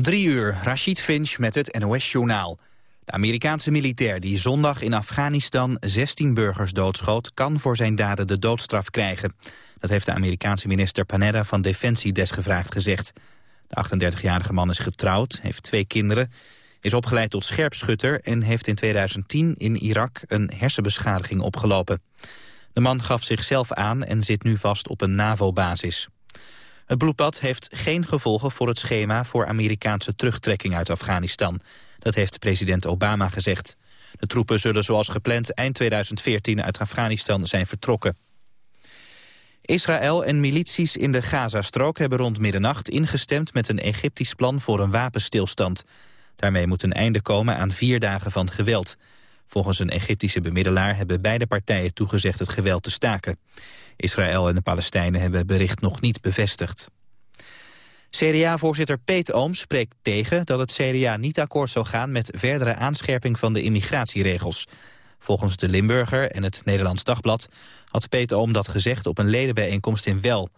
Drie uur, Rashid Finch met het NOS-journaal. De Amerikaanse militair die zondag in Afghanistan 16 burgers doodschoot... kan voor zijn daden de doodstraf krijgen. Dat heeft de Amerikaanse minister Panetta van Defensie desgevraagd gezegd. De 38-jarige man is getrouwd, heeft twee kinderen... is opgeleid tot scherpschutter en heeft in 2010 in Irak een hersenbeschadiging opgelopen. De man gaf zichzelf aan en zit nu vast op een NAVO-basis. Het bloedbad heeft geen gevolgen voor het schema voor Amerikaanse terugtrekking uit Afghanistan. Dat heeft president Obama gezegd. De troepen zullen zoals gepland eind 2014 uit Afghanistan zijn vertrokken. Israël en milities in de Gazastrook hebben rond middernacht ingestemd met een Egyptisch plan voor een wapenstilstand. Daarmee moet een einde komen aan vier dagen van geweld. Volgens een Egyptische bemiddelaar hebben beide partijen toegezegd het geweld te staken. Israël en de Palestijnen hebben het bericht nog niet bevestigd. CDA-voorzitter Peet Oom spreekt tegen dat het CDA niet akkoord zou gaan met verdere aanscherping van de immigratieregels. Volgens de Limburger en het Nederlands Dagblad had Peet Oom dat gezegd op een ledenbijeenkomst in Wel.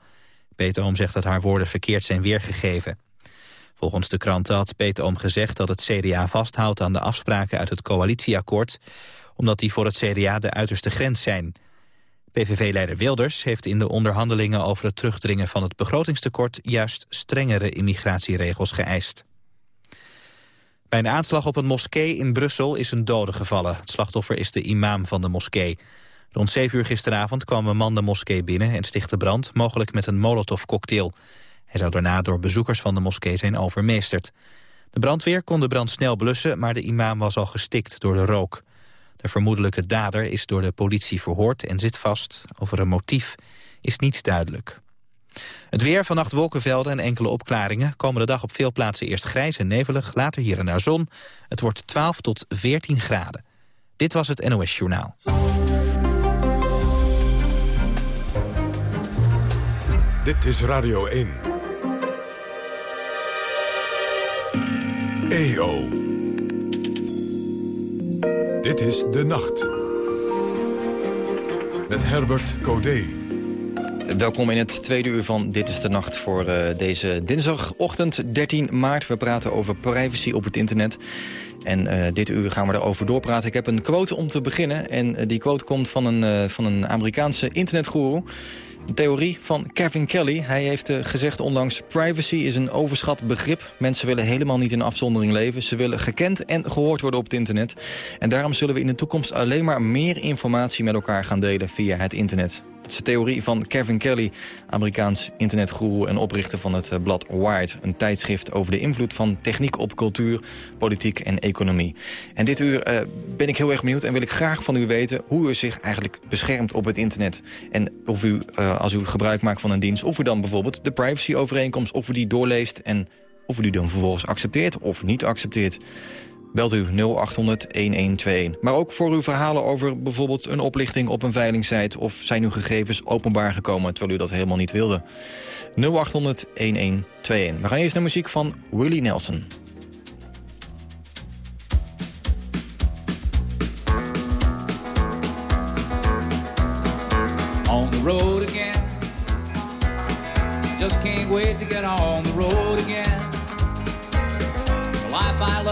Peet Oom zegt dat haar woorden verkeerd zijn weergegeven. Volgens de kranten had Peet Oom gezegd dat het CDA vasthoudt aan de afspraken uit het coalitieakkoord, omdat die voor het CDA de uiterste grens zijn. PVV-leider Wilders heeft in de onderhandelingen over het terugdringen van het begrotingstekort juist strengere immigratieregels geëist. Bij een aanslag op een moskee in Brussel is een dode gevallen. Het slachtoffer is de imam van de moskee. Rond 7 uur gisteravond kwam een man de moskee binnen en stichtte brand, mogelijk met een molotovcocktail. Hij zou daarna door bezoekers van de moskee zijn overmeesterd. De brandweer kon de brand snel blussen, maar de imam was al gestikt door de rook. De vermoedelijke dader is door de politie verhoord en zit vast. Over een motief is niets duidelijk. Het weer, vannacht wolkenvelden en enkele opklaringen. Komende dag op veel plaatsen eerst grijs en nevelig, later hier en daar zon. Het wordt 12 tot 14 graden. Dit was het NOS Journaal. Dit is Radio 1. EO. Dit is De Nacht. Met Herbert Codé. Welkom in het tweede uur van Dit is de Nacht voor uh, deze dinsdagochtend 13 maart. We praten over privacy op het internet. En uh, dit uur gaan we erover doorpraten. Ik heb een quote om te beginnen. En uh, die quote komt van een, van een Amerikaanse internetgoeroe. Theorie van Kevin Kelly. Hij heeft uh, gezegd onlangs... privacy is een overschat begrip. Mensen willen helemaal niet in afzondering leven. Ze willen gekend en gehoord worden op het internet. En daarom zullen we in de toekomst alleen maar meer informatie met elkaar gaan delen via het internet. De theorie van Kevin Kelly, Amerikaans internetgoeroe en oprichter van het eh, blad Wired. Een tijdschrift over de invloed van techniek op cultuur, politiek en economie. En dit uur uh, ben ik heel erg benieuwd en wil ik graag van u weten... hoe u zich eigenlijk beschermt op het internet. En of u, uh, als u gebruik maakt van een dienst... of u dan bijvoorbeeld de privacyovereenkomst, of u die doorleest... en of u die dan vervolgens accepteert of niet accepteert. Belt u 0800-1121. Maar ook voor uw verhalen over bijvoorbeeld een oplichting op een veilingsite... of zijn uw gegevens openbaar gekomen terwijl u dat helemaal niet wilde. 0800-1121. We gaan eerst naar muziek van Willie Nelson. On the road again Just can't wait to get on the road again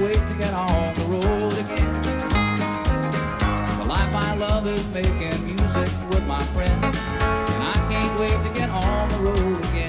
Wait to get on the road again. The life I love is making music with my friends, and I can't wait to get on the road again.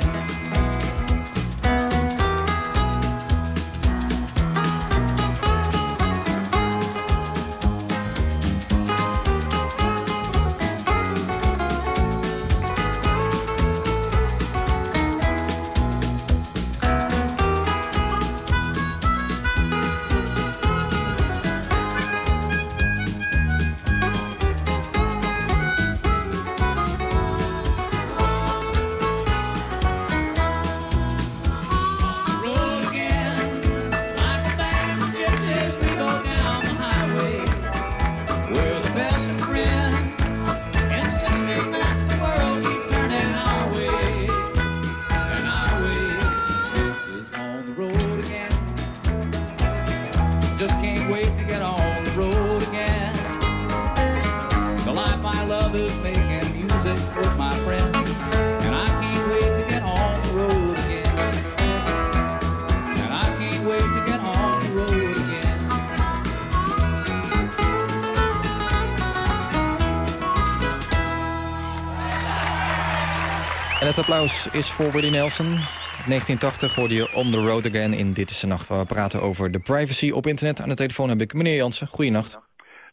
Applaus is voor Willie Nelson. 1980 hoorde je On The Road Again in Dit is de Nacht... waar we praten over de privacy op internet. Aan de telefoon heb ik meneer Jansen. Goeienacht.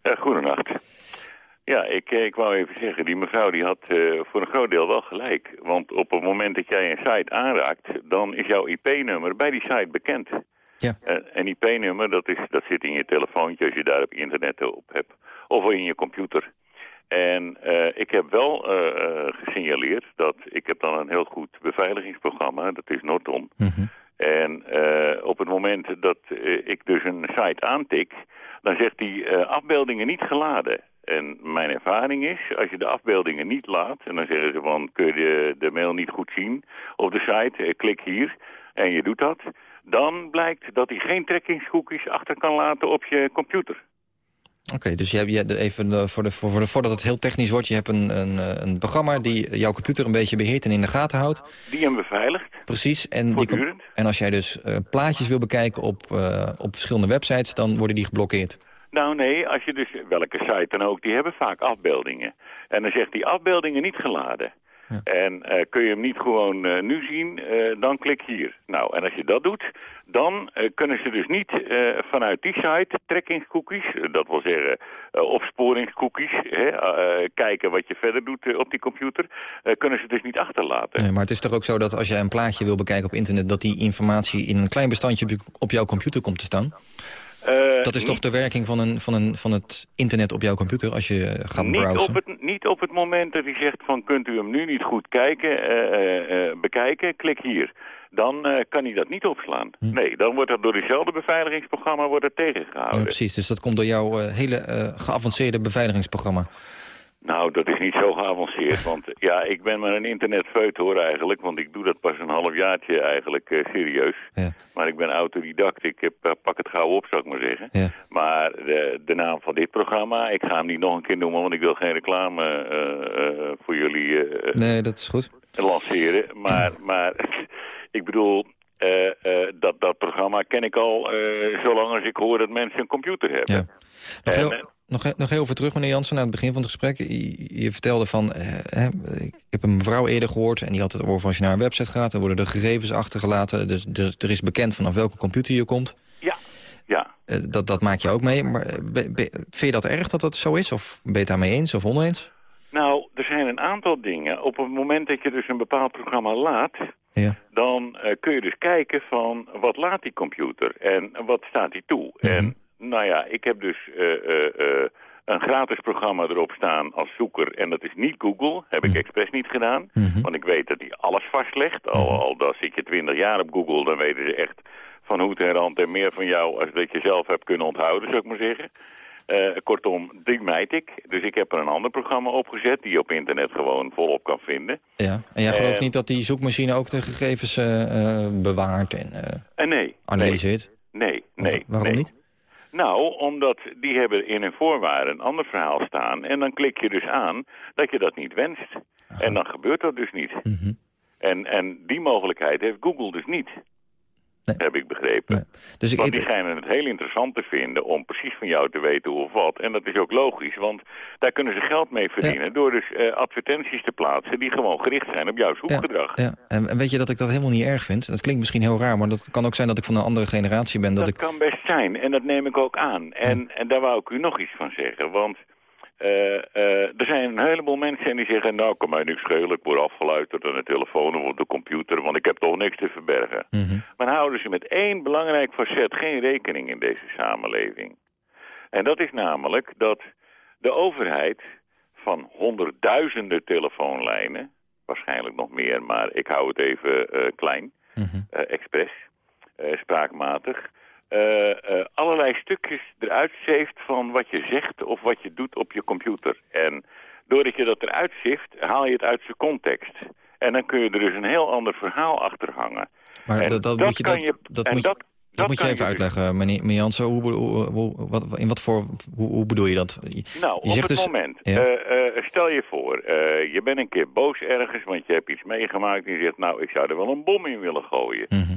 Uh, goedenacht. Ja, ik, eh, ik wou even zeggen, die mevrouw die had uh, voor een groot deel wel gelijk. Want op het moment dat jij een site aanraakt, dan is jouw IP-nummer bij die site bekend. Ja. Uh, een IP-nummer, dat, is, dat zit in je telefoontje als je daar op internet op hebt. Of in je computer. En uh, ik heb wel uh, gesignaleerd dat ik heb dan een heel goed beveiligingsprogramma, dat is Norton. Mm -hmm. En op het moment dat ik dus een site aantik, dan zegt hij afbeeldingen niet geladen. En mijn ervaring is, als je de afbeeldingen niet laat, en dan zeggen ze van kun je de, de mail niet goed zien op de site, klik hier en je doet dat, dan blijkt dat hij geen trackingscookies achter kan laten op je computer. Oké, okay, dus je hebt je even voor de, voor de, voordat het heel technisch wordt... je hebt een, een, een programma die jouw computer een beetje beheert en in de gaten houdt. Die hem beveiligt. Precies. En, die, en als jij dus uh, plaatjes wil bekijken op, uh, op verschillende websites... dan worden die geblokkeerd. Nou nee, als je dus, welke site dan ook, die hebben vaak afbeeldingen. En dan zegt die afbeeldingen niet geladen. Ja. En uh, kun je hem niet gewoon uh, nu zien, uh, dan klik hier. Nou, en als je dat doet, dan kunnen ze dus niet vanuit die site trackingscookies, dat wil zeggen opsporingscookies, hè, kijken wat je verder doet op die computer, kunnen ze dus niet achterlaten. Nee, maar het is toch ook zo dat als jij een plaatje wil bekijken op internet, dat die informatie in een klein bestandje op, je, op jouw computer komt te staan? Uh, dat is toch de werking van, een, van, een, van het internet op jouw computer als je gaat niet browsen? Op het, niet op het moment dat hij zegt van kunt u hem nu niet goed kijken, uh, uh, bekijken, klik hier. Dan kan hij dat niet opslaan. Hm. Nee, dan wordt dat door diezelfde beveiligingsprogramma wordt tegengehouden. Ja, precies, dus dat komt door jouw hele geavanceerde beveiligingsprogramma. Nou, dat is niet zo geavanceerd, want ja, ik ben maar een internetfeut hoor eigenlijk, want ik doe dat pas een halfjaartje eigenlijk uh, serieus. Ja. Maar ik ben autodidact, ik heb, uh, pak het gauw op, zou ik maar zeggen. Ja. Maar de, de, naam van dit programma, ik ga hem niet nog een keer noemen, want ik wil geen reclame uh, voor jullie nee, dat is goed. lanceren. Maar, maar ik bedoel, dat, dat programma ken ik al zolang als ik hoor dat mensen een computer hebben. Ja. Nog heel... Nog, nog heel even terug, meneer Jansen, naar het begin van het gesprek. Je, je vertelde van, eh, ik heb een mevrouw eerder gehoord... en die had het over als je naar een website gaat... dan worden de gegevens achtergelaten. Dus, dus er is bekend vanaf welke computer je komt. Ja, ja. Uh, dat, dat maak je ook mee. Maar be, be, vind je dat erg dat dat zo is? Of ben je het daarmee eens of oneens? Nou, er zijn een aantal dingen. Op het moment dat je dus een bepaald programma laat... Ja. dan uh, kun je dus kijken van wat laat die computer en wat staat die toe. Mhm. En nou ja, ik heb dus uh, uh, uh, een gratis programma erop staan als zoeker. En dat is niet Google. Heb ik expres niet gedaan. Mm -hmm. Want ik weet dat hij alles vastlegt. Al, al dan zit je twintig jaar op Google, dan weten ze echt van hoed en rand en meer van jou... als dat je zelf hebt kunnen onthouden, zou ik maar zeggen. Uh, kortom, die mijt ik. Dus ik heb er een ander programma opgezet... die je op internet gewoon volop kan vinden. Ja, en jij gelooft uh, niet dat die zoekmachine ook de gegevens uh, bewaart en nee, analyseert? Nee, nee. Of, waarom nee. niet? Nou, omdat die hebben in hun voorwaarden een ander verhaal staan. En dan klik je dus aan dat je dat niet wenst. En dan gebeurt dat dus niet. Mm -hmm. en, en die mogelijkheid heeft Google dus niet. Nee. Heb ik begrepen. Nee. Dus ik, want die schijnen het heel interessant te vinden om precies van jou te weten hoe of wat. En dat is ook logisch, want daar kunnen ze geld mee verdienen... Ja. door dus uh, advertenties te plaatsen die gewoon gericht zijn op jouw zoekgedrag. Ja, ja. En, en, weet je dat ik dat helemaal niet erg vind? Dat klinkt misschien heel raar, maar dat kan ook zijn dat ik van een andere generatie ben. Dat, dat ik... kan best zijn en dat neem ik ook aan. En, ja. en daar wou ik u nog iets van zeggen, want... Uh, uh, er zijn een heleboel mensen die zeggen... nou, kan mij niks schelen, ik word afgeluisterd aan de telefoon of op de computer... want ik heb toch niks te verbergen. Mm -hmm. Maar houden ze met één belangrijk facet geen rekening in deze samenleving. En dat is namelijk dat de overheid van honderdduizenden telefoonlijnen... waarschijnlijk nog meer, maar ik hou het even uh, klein, mm -hmm. expres, spraakmatig... Uh, uh, allerlei stukjes eruit zeeft van wat je zegt of wat je doet op je computer. En doordat je dat eruit zift, haal je het uit zijn context. En dan kun je er dus een heel ander verhaal achter hangen. Maar en dat, dat, dat moet je, kan dat, je, moet dat, Dat moet je even dus- uitleggen, meneer, meneer. Hoe, bedo- hoe, hoe- wat, in wat voor, hoe, hoe bedoel je dat? Je- Nou, je op het dus- moment. Ja. eh, eh, stel je voor, eh, je bent een keer boos ergens, want je hebt iets meegemaakt en je zegt, nou, ik zou er wel een bom in willen gooien. Mhm.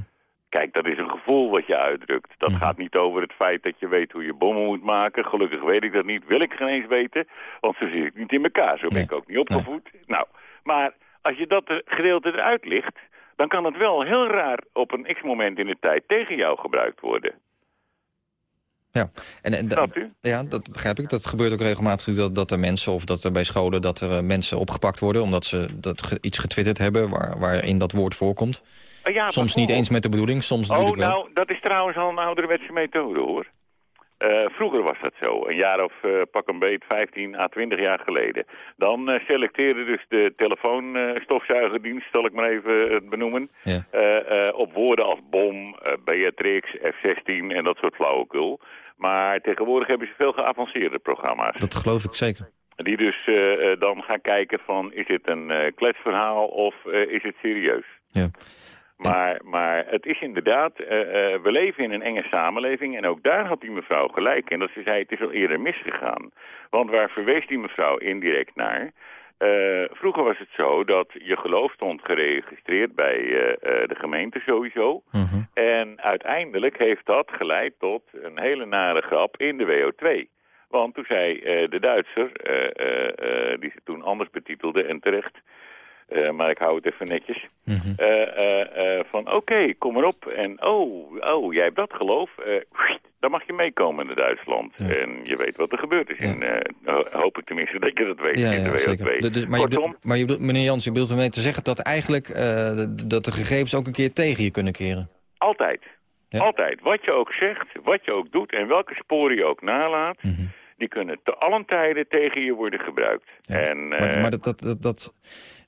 Kijk, dat is een gevoel wat je uitdrukt. Dat Mhm. gaat niet over het feit dat je weet hoe je bommen moet maken. Gelukkig weet ik dat niet, wil ik geen eens weten, want zo zit ik niet in elkaar. Zo ben Nee. ik ook niet opgevoed. Nou, maar als je dat er- gedeelte eruit ligt, dan kan het wel heel raar op een x-moment in de tijd tegen jou gebruikt worden. Ja, en, en, Snapt u? ja, dat begrijp ik. Dat gebeurt ook regelmatig dat, dat er mensen, of dat er bij scholen, dat er eh, mensen opgepakt worden omdat ze dat ge- iets getwitterd hebben waar, waarin dat woord voorkomt. Ja, soms niet eens met de bedoeling, soms Oh, natuurlijk wel. nou, dat is trouwens al een ouderwetse methode, hoor. Eh, vroeger was dat zo, een jaar of eh, pak een beet, 15 à 20 jaar geleden. Dan eh, selecteerde dus de telefoonstofzuigerdienst, zal ik maar even het benoemen, Ja. op woorden als bom, Beatrix, F-16 en dat soort flauwekul. Maar tegenwoordig hebben ze veel geavanceerde programma's. Dat geloof ik zeker. Die dus dan gaan kijken van, is dit een kletsverhaal of is het serieus? Ja. Maar, maar het is inderdaad, eh, eh, we leven in een enge samenleving en ook daar had die mevrouw gelijk in. Dat ze zei, het is al eerder misgegaan. Want waar verwees die mevrouw indirect naar? Eh, vroeger was het zo dat je geloof stond geregistreerd bij de gemeente sowieso. Mhm. En uiteindelijk heeft dat geleid tot een hele nare grap in de WO2. Want toen zei de Duitser, die ze toen anders betitelde en terecht... eh, maar ik hou het even netjes. Mhm. eh, eh, van oké, kom erop. En oh, oh, jij hebt dat geloof. dan mag je meekomen naar Duitsland. Ja. En je weet wat er gebeurd is. Ja. En ho- hoop ik tenminste dat je dat weet Ja, in de ja, WO2. zeker. Dus, dus- maar, Kortom, maar je bedoelt- meneer Jans, je bedoelt ermee te zeggen dat eigenlijk dat de gegevens ook een keer tegen je kunnen keren. altijd. Altijd. Wat je ook zegt, wat je ook doet en welke sporen je ook nalaat... Mhm. die kunnen te allen tijden tegen je worden gebruikt. En, Maar, maar dat, dat, dat, dat,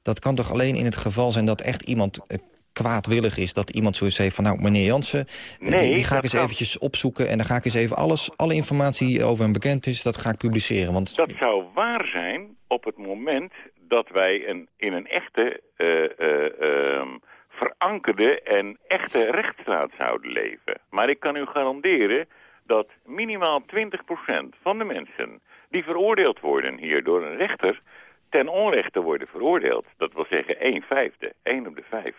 dat kan toch alleen in het geval zijn dat echt iemand eh, kwaadwillig is. Dat iemand zoiets heeft van, nou meneer Jansen, eh, Nee, die, die ga ik eens kan. eventjes opzoeken... en dan ga ik eens even alles, alle informatie die over hem bekend is, dat ga ik publiceren. Want Dat zou waar zijn op het moment dat wij een, in een echte, eh, ehm, verankerde en echte rechtsstaat zouden leven. Maar ik kan u garanderen dat minimaal 20% van de mensen die veroordeeld worden hier door een rechter ten onrechte worden veroordeeld. Dat wil zeggen 1 vijfde, 1 op de 5.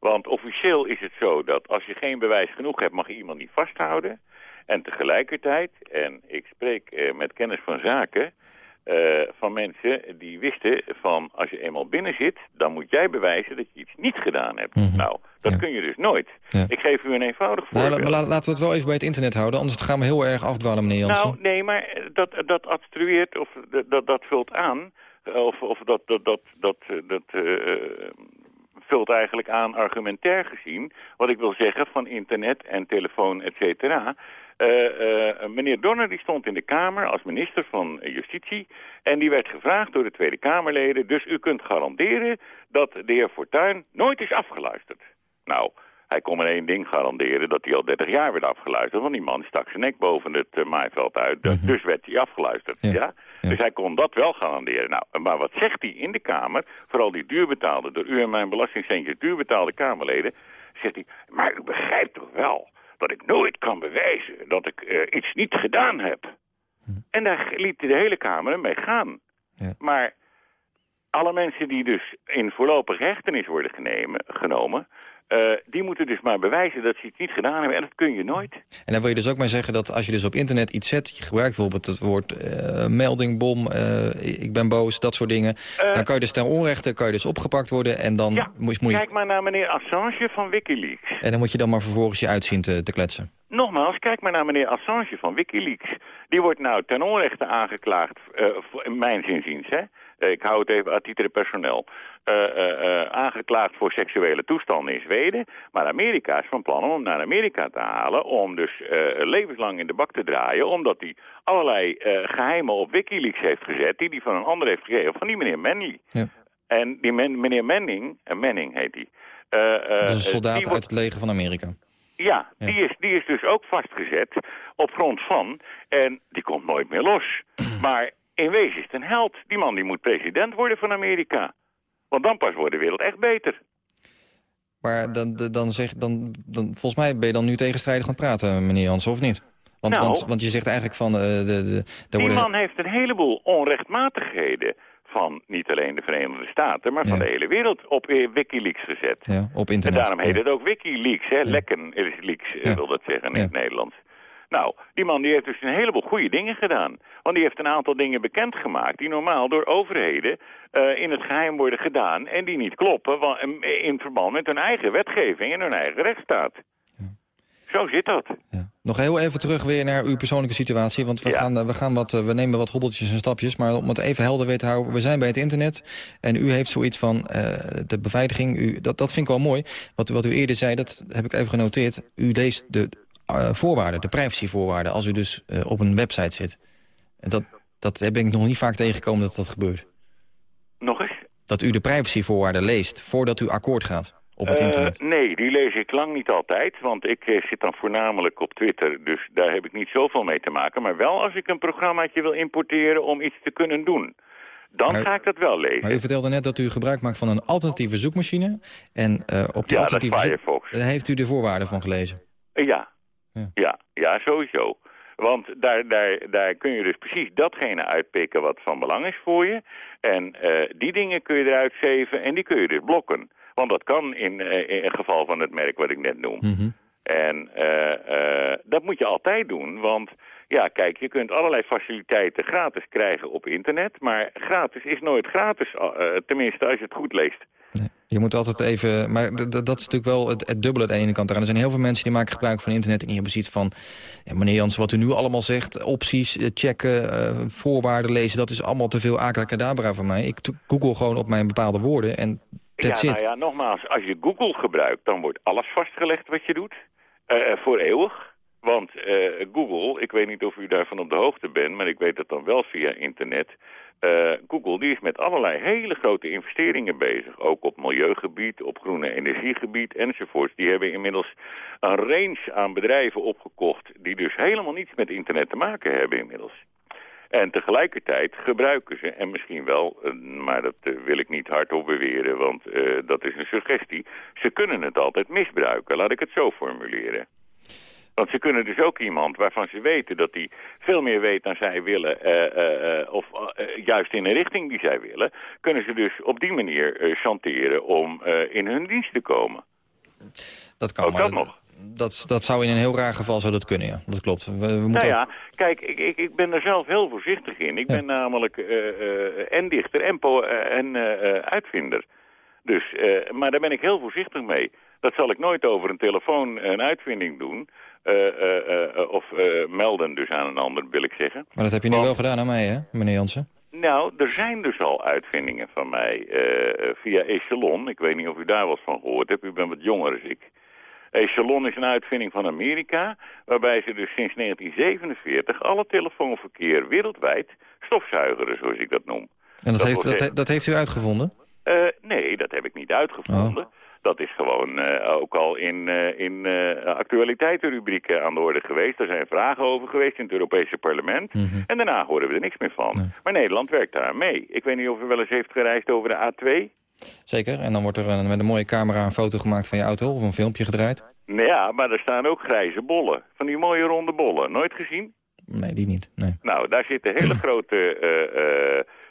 Want officieel is het zo dat als je geen bewijs genoeg hebt, mag je iemand niet vasthouden. En tegelijkertijd, en ik spreek eh, met kennis van zaken, eh, van mensen die wisten van als je eenmaal binnen zit, dan moet jij bewijzen dat je iets niet gedaan hebt. Mhm. Nou, dat Ja. kun je dus nooit. Ja. Ik geef u een eenvoudig Nou, voorbeeld. la- la- laten we het wel even bij het internet houden, anders gaan we heel erg afdwalen, meneer Jansen. Nou, nee, maar dat, dat obstrueert of dat, dat vult aan. Of, of dat, dat, dat, dat, dat eh, vult eigenlijk aan argumentair gezien. Wat ik wil zeggen van internet en telefoon, et cetera. Eh, eh, meneer Donner die stond in de Kamer als minister van Justitie. En die werd gevraagd door de Tweede Kamerleden. Dus u kunt garanderen dat de heer Fortuyn nooit is afgeluisterd. Nou, hij kon maar één ding garanderen, dat hij al 30 jaar werd afgeluisterd. Want die man stak zijn nek boven het eh, maaiveld uit. Dus-. Dus werd hij afgeluisterd. Ja. Ja. Ja. Dus hij kon dat wel garanderen. Nou, maar wat zegt hij in de Kamer, vooral die duurbetaalde, door u en mijn belastingcentjes duurbetaalde Kamerleden, zegt hij, maar u begrijpt toch wel dat ik nooit kan bewijzen dat ik eh, iets niet gedaan heb. En daar liet de hele Kamer mee gaan. Ja. Maar alle mensen die dus in voorlopig hechtenis worden genemen, genomen... eh, die moeten dus maar bewijzen dat ze iets niet gedaan hebben. En dat kun je nooit. En dan wil je dus ook maar zeggen dat als je dus op internet iets zet... je gebruikt bijvoorbeeld het woord eh, melding, bom, eh, ik ben boos, dat soort dingen... Dan kan je dus ten onrechte kan je dus opgepakt worden... en dan, ja, moet, moet je, kijk maar naar meneer Assange van Wikileaks. en dan moet je dan maar vervolgens je uitzien te, te kletsen. Nogmaals, kijk maar naar meneer Assange van Wikileaks. Die wordt nou ten onrechte aangeklaagd, in mijn zinziens, hè. Ik hou het even à titre personeel. Eh, eh, eh, aangeklaagd voor seksuele toestanden in Zweden. Maar Amerika is van plan om hem naar Amerika te halen... om dus levenslang in de bak te draaien... omdat hij allerlei eh, geheimen op Wikileaks heeft gezet... die hij van een ander heeft gekregen, van die meneer Manley. Ja. En die men- meneer Manning, Manning heet hij... Dat is een soldaat wordt- uit het leger van Amerika. ja, Ja. Die, is, die is dus ook vastgezet op grond van. En die komt nooit meer los. maar in wezen is het een held. Die man die moet president worden van Amerika. Want dan pas wordt de wereld echt beter. Maar dan, dan, zeg, dan, dan, volgens mij ben je dan nu tegenstrijdig aan het praten, meneer Jansen, of niet? Want, Nou. want, want je zegt eigenlijk van... eh de, de, Die worden, man heeft een heleboel onrechtmatigheden van niet alleen de Verenigde Staten, maar van Ja. de hele wereld op eh, Wikileaks gezet. ja, op En internet. daarom heet Ja. het ook Wikileaks, hè? Lekken is leaks, eh, wil dat zeggen in het Nederlands. Nou, die man die heeft dus een heleboel goede dingen gedaan. Want die heeft een aantal dingen bekendgemaakt die normaal door overheden eh, in het geheim worden gedaan en die niet kloppen in verband met hun eigen wetgeving en hun eigen rechtsstaat. Zo zit dat. Ja. Nog heel even terug weer naar uw persoonlijke situatie. Want we, Ja. gaan, we, gaan wat, eh, we nemen wat hobbeltjes en stapjes. Maar om het even helder weer te houden. We zijn bij het internet. En u heeft zoiets van eh, de beveiliging. U, dat, dat vind ik wel mooi. Wat, wat u eerder zei, dat heb ik even genoteerd. U leest de voorwaarden, de privacyvoorwaarden. Als u dus eh, op een website zit. En dat, dat heb ik nog niet vaak tegengekomen dat dat gebeurt. Nog eens? Dat u de privacyvoorwaarden leest voordat u akkoord gaat op het Eh, internet. nee, die lees ik lang niet altijd, want ik eh, zit dan voornamelijk op Twitter, dus daar heb ik niet zoveel mee te maken. Maar wel als ik een programmaatje wil importeren om iets te kunnen doen. Dan Maar- ga ik dat wel lezen. Maar u vertelde net dat u gebruik maakt van een alternatieve zoekmachine. En eh, op die Ja, dat is alternatieve Firefox. Daar heeft u de voorwaarden van gelezen. Eh, Ja. Ja. ja, ja, sowieso. Want daar, daar, daar kun je dus precies datgene uitpikken wat van belang is voor je. En eh, die dingen kun je eruit zeven en die kun je dus blokken. Want dat kan in, eh, in het geval van het merk wat ik net noem. Mhm. En eh, eh, dat moet je altijd doen, want ja, kijk, je kunt allerlei faciliteiten gratis krijgen op internet, maar gratis is nooit gratis, tenminste als je het goed leest. Nee. Je moet altijd even... Maar dat is natuurlijk wel het, het dubbele aan de ene kant. eraan. Er zijn heel veel mensen die maken gebruik van internet... en die hebben zoiets van... Ja, meneer Jans, wat u nu allemaal zegt... opties, eh, checken, eh, voorwaarden lezen... dat is allemaal te veel abracadabra voor mij. Ik google gewoon op mijn bepaalde woorden en that's ja, it. nou ja, nogmaals, als je Google gebruikt, dan wordt alles vastgelegd wat je doet, eh, voor eeuwig. Want Google, ik weet niet of u daarvan op de hoogte bent, maar ik weet dat dan wel via internet. Eh, Google die is met allerlei hele grote investeringen bezig. Ook op milieugebied, op groene energiegebied enzovoorts. Die hebben inmiddels een range aan bedrijven opgekocht... die dus helemaal niets met internet te maken hebben inmiddels. En tegelijkertijd gebruiken ze, en misschien wel, eh, maar dat eh, wil ik niet hardop beweren, want dat is een suggestie. Ze kunnen het altijd misbruiken, laat ik het zo formuleren. Want ze kunnen dus ook iemand waarvan ze weten dat hij veel meer weet dan zij willen, eh, eh, eh, of juist in een richting die zij willen, kunnen ze dus op die manier chanteren om in hun dienst te komen. Dat kan, Ook maar dat nog. Dat, dat zou in een heel raar geval zou dat kunnen, ja. Dat klopt. We, we moeten Nou ook- ja, kijk, ik, ik, ik ben er zelf heel voorzichtig in. Ik Ja. ben namelijk en dichter en, po- en uitvinder. Dus, maar daar ben ik heel voorzichtig mee. Dat zal ik nooit over een telefoon een uitvinding doen. Eh, eh, eh, of melden dus aan een ander, wil ik zeggen. Maar dat heb je nu Want- wel gedaan aan mij, hè, meneer Jansen? Nou, er zijn dus al uitvindingen van mij via Echelon. Ik weet niet of u daar eens van gehoord hebt. U bent wat jonger dan ik. Echelon is een uitvinding van Amerika... waarbij ze dus sinds 1947 alle telefoonverkeer wereldwijd stofzuigeren, zoals ik dat noem. En dat, Dat heeft, dat, dat heeft u uitgevonden? Nee, dat heb ik niet uitgevonden. Oh. Dat is gewoon eh, ook al in, eh, in eh, actualiteitenrubrieken aan de orde geweest. Er zijn vragen over geweest in het Europese parlement. Mhm. En daarna horen we er niks meer van. Maar Nederland werkt daar mee. Ik weet niet of u wel eens heeft gereisd over de A2. Zeker. En dan wordt er een- met een mooie camera een foto gemaakt van je auto... of een filmpje gedraaid? Nou ja, maar er staan ook grijze bollen. Van die mooie ronde bollen. Nooit gezien? Nee, die niet. Nee. Nou, daar zitten hele grote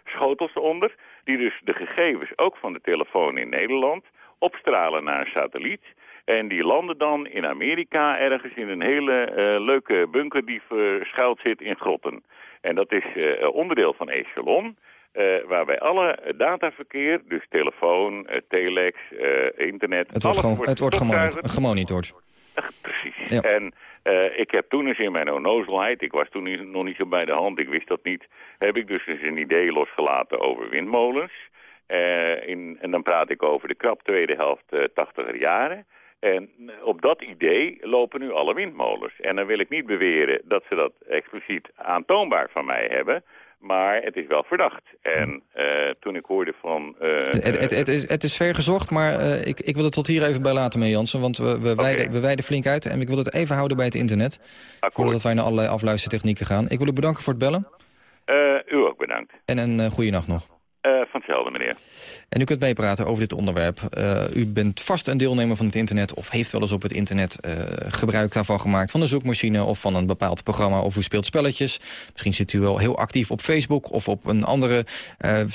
schotels onder... die dus de gegevens, ook van de telefoon in Nederland... opstralen naar een satelliet... En die landen dan in Amerika ergens in een hele eh, leuke bunker die verschuild zit in grotten. En dat is eh, onderdeel van Echelon, eh, waarbij alle dataverkeer, dus telefoon, telex, internet... Het wordt, gewoon, het wordt gemonitord. gemonitord. Echt, Precies. Ja. En ik heb toen eens in mijn onnozelheid, ik was toen nog niet zo bij de hand, ik wist dat niet, heb ik dus eens een idee losgelaten over windmolens. Eh, in, en dan praat ik over de krap tweede helft eh, tachtiger jaren. En op dat idee lopen nu alle windmolens. En dan wil ik niet beweren dat ze dat expliciet aantoonbaar van mij hebben. Maar het is wel verdacht. En eh, toen ik hoorde van... Het, het, het, is, het is ver gezocht, maar ik, ik wil het tot hier even bij laten, meneer Jansen. Want we, we, wijden, we wijden flink uit en ik wil het even houden bij het internet. akkoord. Voordat wij naar allerlei afluistertechnieken gaan. Ik wil u bedanken voor het bellen u ook bedankt. en een goede nacht nog. Uh, van hetzelfde, meneer. En u kunt meepraten over dit onderwerp. Uh, u bent vast een deelnemer van het internet... of heeft wel eens op het internet uh, gebruik daarvan gemaakt... van een zoekmachine of van een bepaald programma... of u speelt spelletjes. Misschien zit u wel heel actief op Facebook... of op een andere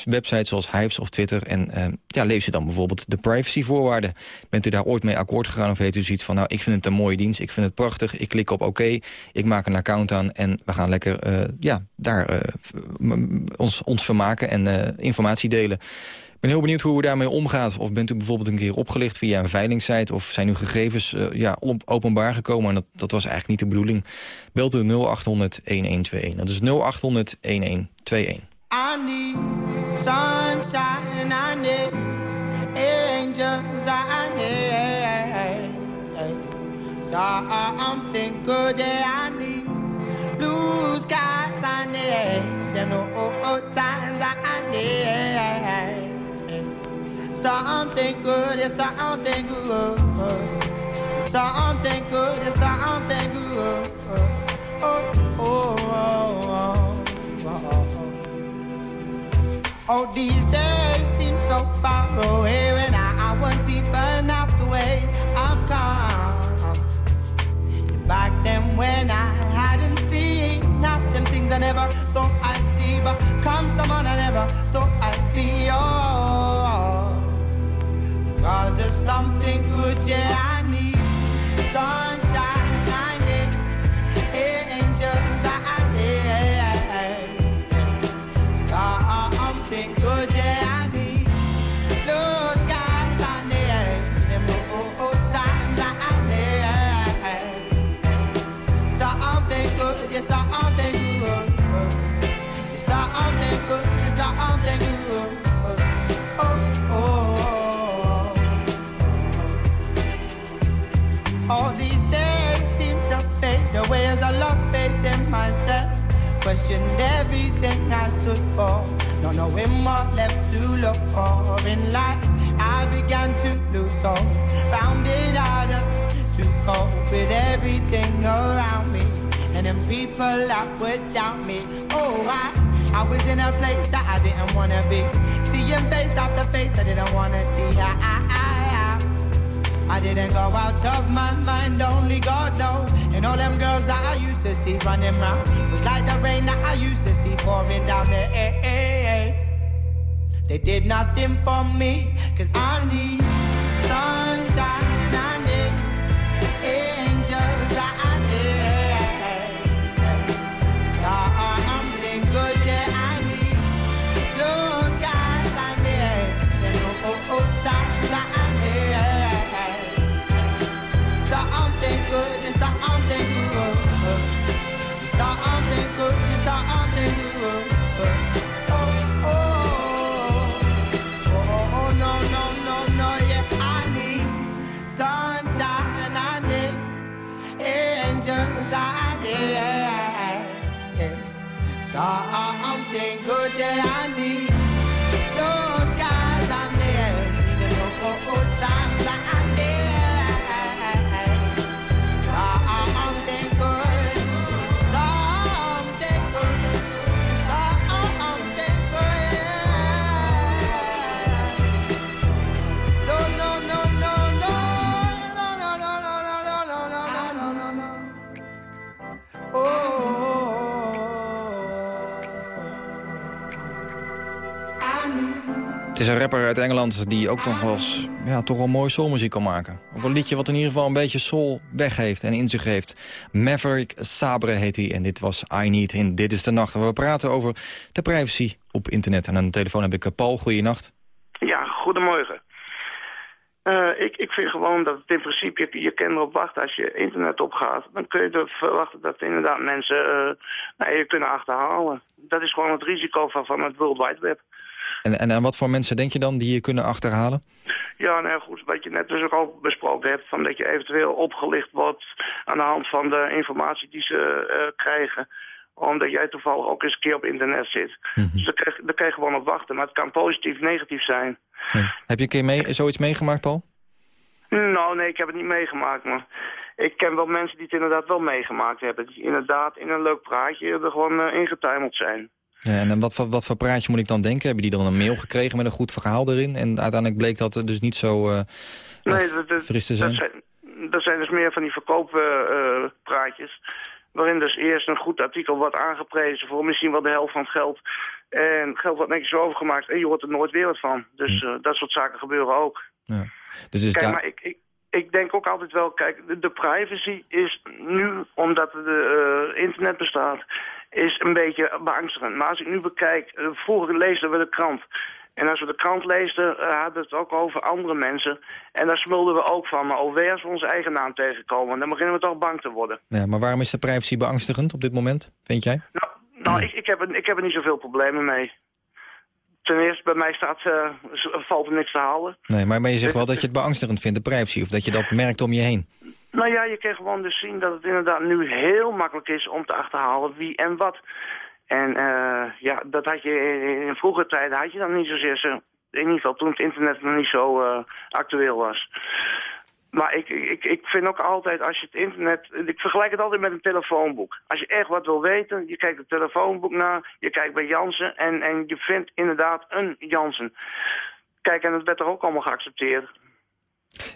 website zoals Hives of Twitter. En ja, lees u dan bijvoorbeeld de privacyvoorwaarden. Bent u daar ooit mee akkoord gegaan of heeft u zoiets van... nou, ik vind het een mooie dienst, ik vind het prachtig... ik klik op oké, ik maak een account aan... en we gaan lekker ja, daar ons, ons vermaken en informatie delen. Ik ben heel benieuwd hoe u daarmee omgaat. Of bent u bijvoorbeeld een keer opgelicht via een veilingsite... of zijn uw gegevens uh, ja, openbaar gekomen? En dat, dat was eigenlijk niet de bedoeling. Belt u 0800-1121. Dat is 0800-1121. I need sunshine, I need angels, I need something good, I need blue skies, I need and old times, something good, it's something good. Something good, it's something good. Oh, oh, oh, oh, oh. these days seem so far away when I, I wasn't even half the way I've come. Back then when I hadn't seen enough them things I never thought I'd see, but come someone I never thought I'd be. Oh, Cause there's something good, yeah, I need. Sunshine, myself. Questioned everything I stood for, not knowing what left to look for in life. I began to lose hope, found it harder to cope with everything around me. And then people that would doubt me. Oh, I, I was in a place that I didn't wanna be. Seeing face after face I didn't wanna see. I, I, I, didn't go out of my mind, only God knows. And all them girls that I used to see running round was like the rain that I used to see pouring down the eh. They did nothing for me, cause I need sunshine, something good, yeah, I Het is een rapper uit Engeland die ook nog wel ja, toch wel mooi soulmuziek kan maken. Of een liedje wat in ieder geval een beetje soul weg heeft en in zich heeft. Maverick Sabre heet hij en dit was I Need in Dit is de Nacht. En we praten over de privacy op internet. En aan de telefoon heb ik eh, Paul. Goeienacht. Ja, goedemorgen. Eh, ik, ik vind gewoon dat het in principe je, je kan erop als je internet opgaat. Dan kun je er verwachten dat inderdaad mensen uh, je kunnen achterhalen. Dat is gewoon het risico van, van het World Wide Web. En, en aan wat voor mensen denk je dan die je kunnen achterhalen? Ja, nou goed, wat je net dus ook al besproken hebt... Van dat je eventueel opgelicht wordt aan de hand van de informatie die ze uh, krijgen omdat jij toevallig ook eens een keer op internet zit. Mm -hmm. Dus daar krijg, daar krijg je gewoon op wachten. Maar het kan positief, negatief zijn. Ja. Heb je een keer mee, zoiets meegemaakt, Paul? Nou, nee, ik heb het niet meegemaakt. Maar ik ken wel mensen die het inderdaad wel meegemaakt hebben. Die inderdaad in een leuk praatje er gewoon uh, ingetuimeld zijn. Ja, en wat, voor- wat voor praatje moet ik dan denken? Hebben die dan een mail gekregen met een goed verhaal erin? En uiteindelijk bleek dat er dus niet zo eh, Nee, eh, dat, dat, fris te dat zijn? dat zijn dus meer van die verkooppraatjes. waarin dus eerst een goed artikel wordt aangeprezen voor misschien wel de helft van het geld. En geld wordt netjes overgemaakt en je hoort er nooit weer wat van. Dus eh, dat soort zaken gebeuren ook. Ja. Dus, dus Kijk, daar- maar ik, ik, ik denk ook altijd wel, kijk, de, de privacy is nu, omdat het internet bestaat, is een beetje beangstigend. Maar als ik nu bekijk, eh, vroeger leesden we de krant. En als we de krant leesden, eh, hadden we het ook over andere mensen. En daar smulden we ook van. Maar alweer als we onze eigen naam tegenkomen, dan beginnen we toch bang te worden. ja, maar waarom is de privacy beangstigend op dit moment, vind jij? Nou, nou ik, ik, heb er, ik heb er niet zoveel problemen mee. Ten eerste, bij mij staat, s- valt er niks te halen. Nee, maar, maar je zegt wel dat je het beangstigend vindt, de privacy. Of dat je dat merkt om je heen. Nou ja, je kan gewoon dus zien dat het inderdaad nu heel makkelijk is om te achterhalen wie en wat. En eh, ja, dat had je in, in vroege tijden had je dan niet zozeer zo. In ieder geval toen het internet nog niet zo eh, actueel was. Maar ik, ik, ik vind ook altijd, als je het internet... Ik vergelijk het altijd met een telefoonboek. Als je echt wat wil weten, je kijkt het telefoonboek naar... je kijkt bij Jansen en, en je vindt inderdaad een Jansen. Kijk, en dat werd er ook allemaal geaccepteerd.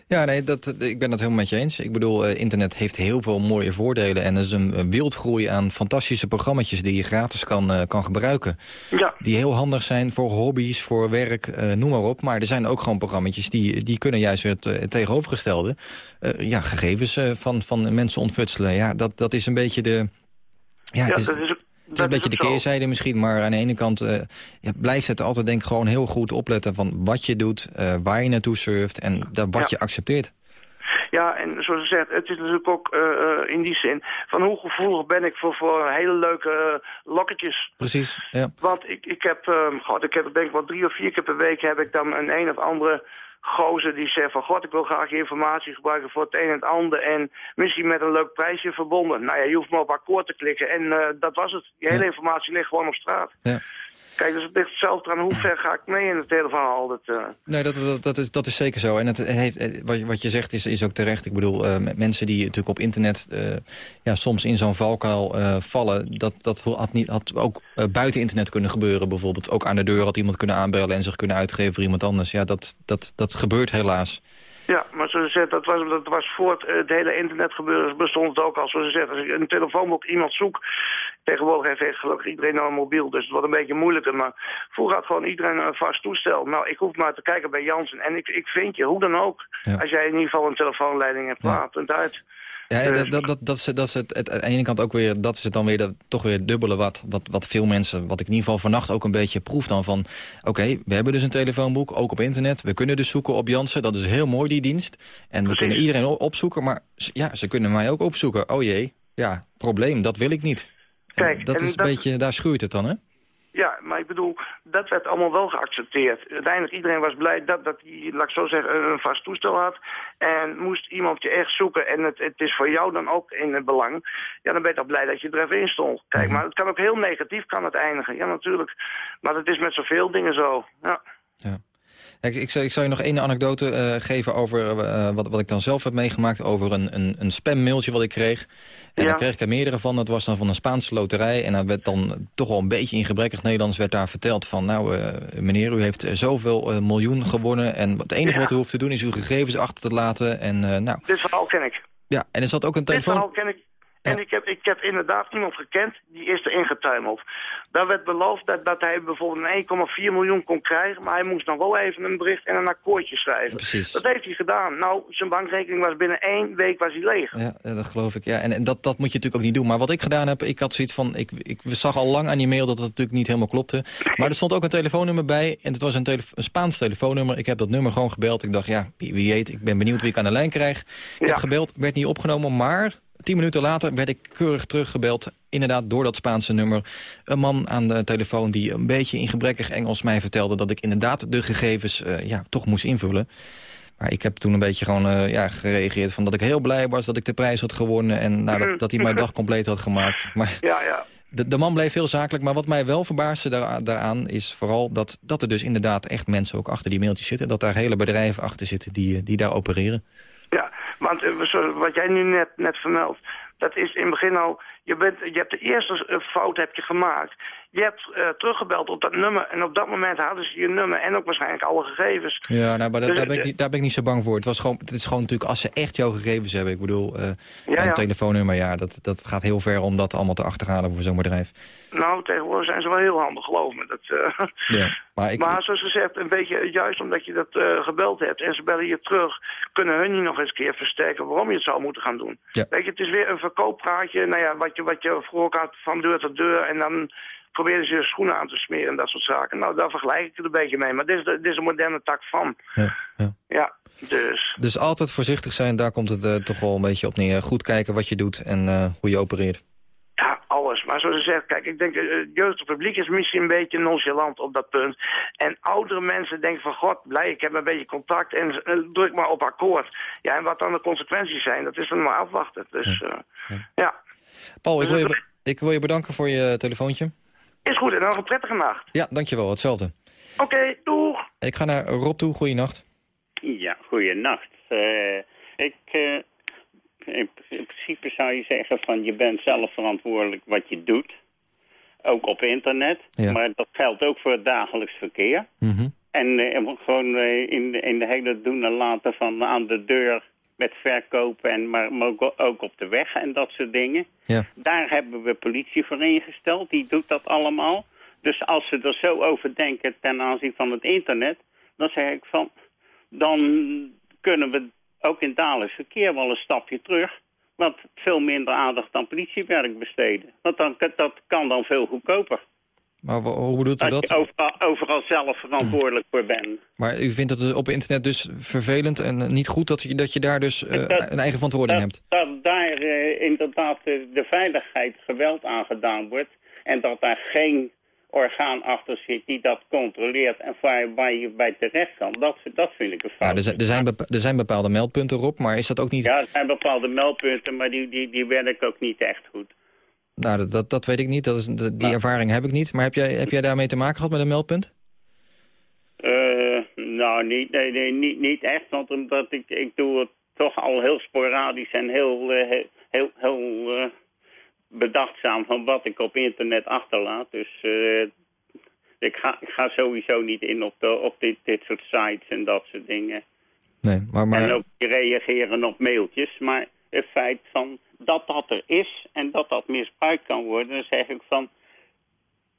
Ja, nee, dat, ik ben het helemaal met je eens. Ik bedoel, eh, internet heeft heel veel mooie voordelen. En er is een, wildgroei aan fantastische programma's die je gratis kan, eh, kan gebruiken. Ja, Die heel handig zijn voor hobby's, voor werk, eh, noem maar op. Maar er zijn ook gewoon programma's die, die kunnen juist weer het, eh, tegenovergestelde. eh, ja, gegevens eh, van, van mensen ontfutselen. Ja, dat, dat is een beetje de... Ja, ja het is, dat is is een beetje de keerzijde misschien, maar aan de ene kant ja, blijft het altijd denk ik gewoon heel goed opletten van wat je doet, eh, waar je naartoe surft en dat, wat Ja. je accepteert. Ja, en zoals je zegt, het is natuurlijk ook eh, in die zin van hoe gevoelig ben ik voor, voor hele leuke uh, lokketjes. Precies, ja. Want ik, ik heb, uh, god, ik heb denk ik wel drie of vier keer per week heb ik dan een een of andere gozer die zegt van god, ik wil graag informatie gebruiken voor het een en het ander en misschien met een leuk prijsje verbonden. Nou ja, je hoeft maar op akkoord te klikken en uh, dat was het. Je hele informatie ligt gewoon op straat. Ja. Kijk, dus het ligt zelf aan hoe ver ga ik mee in het hele verhaal. Dat, uh... Nee, dat, dat, dat, is, dat is zeker zo. En het heeft, wat, wat je zegt is, is ook terecht. Ik bedoel, uh, mensen die natuurlijk op internet uh, ja, soms in zo'n valkuil vallen... dat, dat had, niet, had ook buiten internet kunnen gebeuren. Bijvoorbeeld ook aan de deur had iemand kunnen aanbellen... en zich kunnen uitgeven voor iemand anders. Ja, dat, dat, dat gebeurt helaas. Ja, maar zoals je zegt, dat was, dat was voor het, het hele internet gebeuren bestond het ook al. Zoals je zegt, als ik een telefoonboek iemand zoek... Tegenwoordig heeft gelukkig iedereen nou een mobiel, dus het wordt een beetje moeilijker. Maar vroeger had gewoon iedereen een vast toestel. Nou, ik hoef maar te kijken bij Jansen. En ik, ik vind je, hoe dan ook, ja. als jij in ieder geval een telefoonleiding hebt. Ja. Punt uit. Ja, dat, dat, dat, dat, is, dat is het, het, aan de ene kant ook weer, dat is het dan weer de, toch weer het dubbele wat, wat, wat veel mensen, wat ik in ieder geval vannacht ook een beetje proef dan van, oké, okay, we hebben dus een telefoonboek, ook op internet, we kunnen dus zoeken op Jansen, dat is heel mooi die dienst, en we kunnen iedereen opzoeken, maar ja, ze kunnen mij ook opzoeken, oh jee, ja, probleem, dat wil ik niet. Kijk, dat is een dat... beetje, daar schuurt het dan, hè? Ja, maar ik bedoel, dat werd allemaal wel geaccepteerd. Uiteindelijk iedereen was blij dat, dat hij, laat ik zo zeggen, een vast toestel had. En moest iemand je echt zoeken en het, het is voor jou dan ook in het belang. Ja, dan ben je toch blij dat je er even in stond. Kijk, maar het kan ook heel negatief kan het eindigen. Ja, natuurlijk. Maar het is met zoveel dingen zo. Ja. ja. Ik, ik, zou, ik zou je nog één anekdote uh, geven over uh, wat, wat ik dan zelf heb meegemaakt... over een, een, een spammailtje wat ik kreeg. En ja. daar kreeg ik er meerdere van. Dat was dan van een Spaanse loterij. En dat werd dan toch wel een beetje in gebrekkig Nederlands... werd daar verteld van, nou uh, meneer, u heeft zoveel miljoen gewonnen... en het enige ja. wat u hoeft te doen is uw gegevens achter te laten. En, nou, Dit verhaal ken ik. Ja, en er zat ook een telefoon... Dit verhaal ken ik. En ik, heb, ik heb inderdaad iemand gekend, die is erin getuimeld. Daar werd beloofd dat, dat hij bijvoorbeeld een 1,4 miljoen kon krijgen... maar hij moest nog wel even een bericht en een akkoordje schrijven. Precies. Dat heeft hij gedaan. Nou, zijn bankrekening was binnen één week was hij leeg. Ja, dat geloof ik. Ja. En, en dat, dat moet je natuurlijk ook niet doen. Maar wat ik gedaan heb, ik had zoiets van... Ik, ik zag al lang aan die mail dat het natuurlijk niet helemaal klopte. Maar er stond ook een telefoonnummer bij. En het was een Spaans telefoonnummer. Ik heb dat nummer gewoon gebeld. Ik dacht, ja, wie, wie weet, ik ben benieuwd wie ik aan de lijn krijg. Ik ja. heb gebeld, werd niet opgenomen, maar... Tien minuten later werd ik keurig teruggebeld. Inderdaad, door dat Spaanse nummer. Een man aan de telefoon die een beetje in gebrekkig Engels mij vertelde... dat ik inderdaad de gegevens uh, ja, toch moest invullen. Maar ik heb toen een beetje gewoon uh, ja, gereageerd... van dat ik heel blij was dat ik de prijs had gewonnen... en nou, dat, dat hij mijn dag compleet had gemaakt. Maar ja, ja. De, de, man bleef heel zakelijk. Maar wat mij wel verbaasde daar, daaraan is vooral... Dat, dat er dus inderdaad echt mensen ook achter die mailtjes zitten. Dat daar hele bedrijven achter zitten die, die daar opereren. Ja, want uh, wat jij nu net, net vermeldt... Dat is in het begin al... Je, bent, je hebt de eerste eh, fout heb je gemaakt. Je hebt uh, teruggebeld op dat nummer en op dat moment hadden ze je nummer en ook waarschijnlijk alle gegevens. Ja, nou, maar dat, Dus, daar, ben ik eh, niet, daar ben ik niet zo bang voor. Het, was gewoon, het is gewoon natuurlijk als ze echt jouw gegevens hebben. Ik bedoel, eh Ja, ja. telefoonnummer, ja, dat, dat gaat heel ver om dat allemaal te achterhalen voor zo'n bedrijf. Nou, tegenwoordig zijn ze wel heel handig, geloof me. Dat, eh, Ja. Maar ik, Maar zoals gezegd, een beetje, juist omdat je dat eh, gebeld hebt en ze bellen je terug, kunnen hun niet nog eens een keer versterken waarom je het zou moeten gaan doen. Ja. Weet je, het is weer een verkooppraatje, nou ja, wat je, wat je vroeger had van deur tot deur en dan probeerden ze je schoenen aan te smeren en dat soort zaken. Nou, daar vergelijk ik het een beetje mee, maar dit is, de, dit is een moderne tak van. ja, ja. Ja, dus. Dus altijd voorzichtig zijn, daar komt het eh, toch wel een beetje op neer. Goed kijken wat je doet en eh, hoe je opereert. Ja, alles. Maar zoals je zegt, kijk, ik denk, eh, het jeugdig publiek is misschien een beetje nonchalant op dat punt. En oudere mensen denken van, god, blij, ik heb een beetje contact en druk maar op akkoord. Ja, en wat dan de consequenties zijn, dat is dan maar afwachten. Dus, eh, ja. Paul, ik wil, je, Dus ik wil je bedanken voor je telefoontje. Is goed, en dan nog een prettige nacht. Ja, dankjewel, hetzelfde. Oké, doeg! Ik ga naar Rob toe, goeienacht. Ja, goeienacht. Eh ik, eh, in, in principe zou je zeggen van je bent zelf verantwoordelijk wat je doet. Ook op internet. Ja. Maar dat geldt ook voor het dagelijks verkeer. Mhm. En eh, gewoon in, de- in de hele doen en laten van aan de deur met verkopen, en, maar, ook, ook op de weg en dat soort dingen. Ja. Daar hebben we politie voor ingesteld, die doet dat allemaal. Dus als ze er zo over denken ten aanzien van het internet, dan zeg ik van, dan kunnen we ook in het dagelijks verkeer wel een stapje terug. Want veel minder aandacht aan politiewerk besteden. Want dan, dat kan dan veel goedkoper. Maar hoe bedoelt u dat? je overal, overal zelf verantwoordelijk voor bent. Maar u vindt het op internet dus vervelend en eh, niet goed dat je, dat je daar dus eh, Dat- een eigen verantwoording dat, hebt? dat daar eh, inderdaad de, de veiligheid geweld aangedaan wordt. En dat daar geen orgaan achter zit die dat controleert en waar, je bij terecht kan. Dat, dat vind ik een Ja, fout. er, zijn, er, zijn er zijn bepaalde meldpunten op, maar is dat ook niet... Ja, er zijn bepaalde meldpunten, maar die, die, die werken ook niet echt goed. Nou, dat, dat, weet ik niet. Dat is, die ervaring heb ik niet. Maar heb jij, heb jij daarmee te maken gehad met een meldpunt? Eh, nou, niet, nee, nee, niet, niet echt, want omdat ik, ik doe het toch al heel sporadisch en heel, eh, he- heel, heel eh, bedachtzaam van wat ik op internet achterlaat. Dus eh, ik, ga, ik ga sowieso niet in op, de, op dit, dit soort sites en dat soort dingen. Nee, maar... maar En ook reageren op mailtjes. Maar het feit van dat dat er is en dat dat misbruikt kan worden, dan zeg ik van,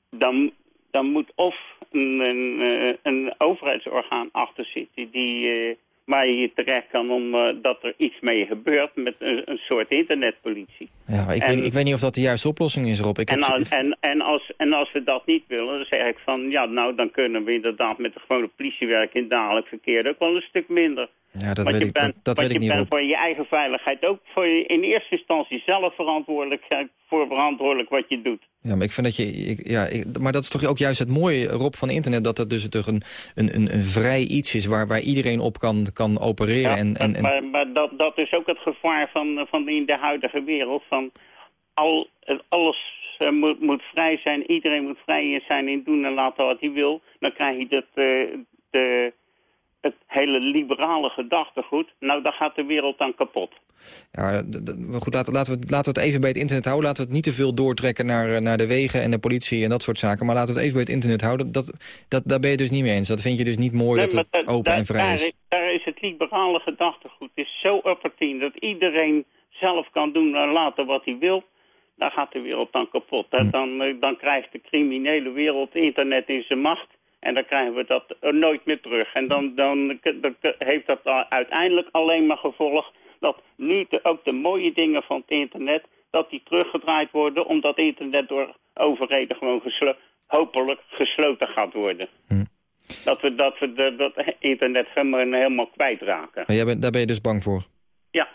dan, dan moet of een, een, eh, een overheidsorgaan achter zitten die, eh, waar je terecht kan omdat dat er iets mee gebeurt met een, een soort internetpolitie. ja, ik, en- weet, ik weet niet of dat de juiste oplossing is, Rob. Ik heb, En als, en, en, als, en als we dat niet willen, dan zeg ik van, ja, nou, dan kunnen we inderdaad met de gewone politiewerk in het dagelijk verkeer ook wel een stuk minder. Ja, dat Want weet je ik, bent, dat, dat weet ik je niet, bent Rob. voor je eigen veiligheid ook voor je in eerste instantie zelf verantwoordelijk, eh, voor verantwoordelijk wat je doet. Ja, maar ik vind dat je... Ik, ja, ik- maar dat is toch ook juist het mooie, Rob, van internet... dat het dus toch een, een, een, een vrij iets is waar, waar iedereen op kan, kan opereren. Ja, en, en, en, maar maar dat, dat is ook het gevaar van, van in de huidige wereld. Van al, alles eh, moet, moet vrij zijn, iedereen moet vrij zijn in doen en laten wat hij wil. Dan krijg je dat, eh, de, het hele liberale gedachtegoed. Nou, dan gaat de wereld dan kapot. Ja, maar goed, laten, laten, we, laten we het even bij het internet houden. Laten we het niet te veel doortrekken naar, eh, naar de wegen en de politie en dat soort zaken. Maar laten we het even bij het internet houden. Dat, dat, daar ben je dus niet mee eens. Dat vind je dus niet mooi Nee, dat het da- open daar- en vrij daar is. Daar is het liberale gedachtegoed. Het is zo opportun dat iedereen zelf kan doen en laten wat hij wil. Dan gaat de wereld dan kapot. Hm. Dan, eh, dan krijgt de criminele wereld internet in zijn macht. En dan krijgen we dat er nooit meer terug. En dan, dan, dan heeft dat uiteindelijk alleen maar gevolg... dat nu de, ook de mooie dingen van het internet... dat die teruggedraaid worden... omdat internet door overheden gewoon geslo- hopelijk gesloten gaat worden. Hm. Dat we, dat, we de, dat internet helemaal, helemaal kwijtraken. Maar jij bent, daar ben je dus bang voor. Ja,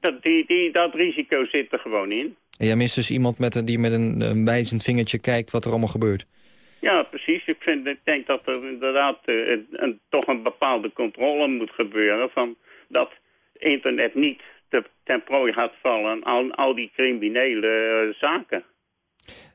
dat, die, die, dat risico zit er gewoon in. En jij mist dus iemand met een, die met een, een wijzend vingertje kijkt wat er allemaal gebeurt. Ja, precies. Ik, vind, ik denk dat er inderdaad eh, een, toch een bepaalde controle moet gebeuren... van dat internet niet te, ten prooi gaat vallen aan al die criminele eh, zaken.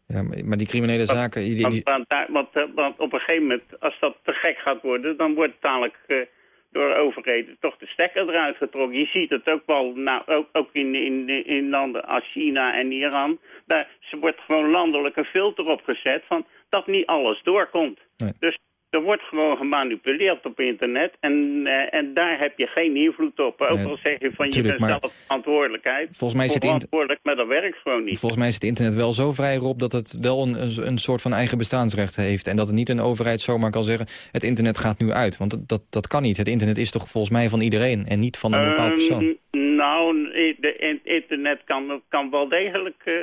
Ja, maar die criminele zaken... Die, die, Want, want, daar- want, eh, want op een gegeven moment, als dat te gek gaat worden... dan wordt het dadelijk... door overheden toch de stekker eruit getrokken. Je ziet het ook wel, nou, ook, ook in, in, in landen als China en Iran. Daar wordt gewoon landelijk een filter opgezet van dat niet alles doorkomt. Nee. Dus er wordt gewoon gemanipuleerd op internet en, eh, en daar heb je geen invloed op. Ook Nee, al zeg je van je tuurlijk, bent maar zelf verantwoordelijkheid. volgens mij is het verantwoordelijk, maar dat werkt gewoon niet. Volgens mij is het internet wel zo vrij, Rob, dat het wel een, een, soort van eigen bestaansrecht heeft. En dat het niet een overheid zomaar kan zeggen, het internet gaat nu uit. Want dat, dat, dat kan niet. Het internet is toch volgens mij van iedereen en niet van een bepaald persoon. Ehm, nou, in- internet kan, kan wel degelijk eh,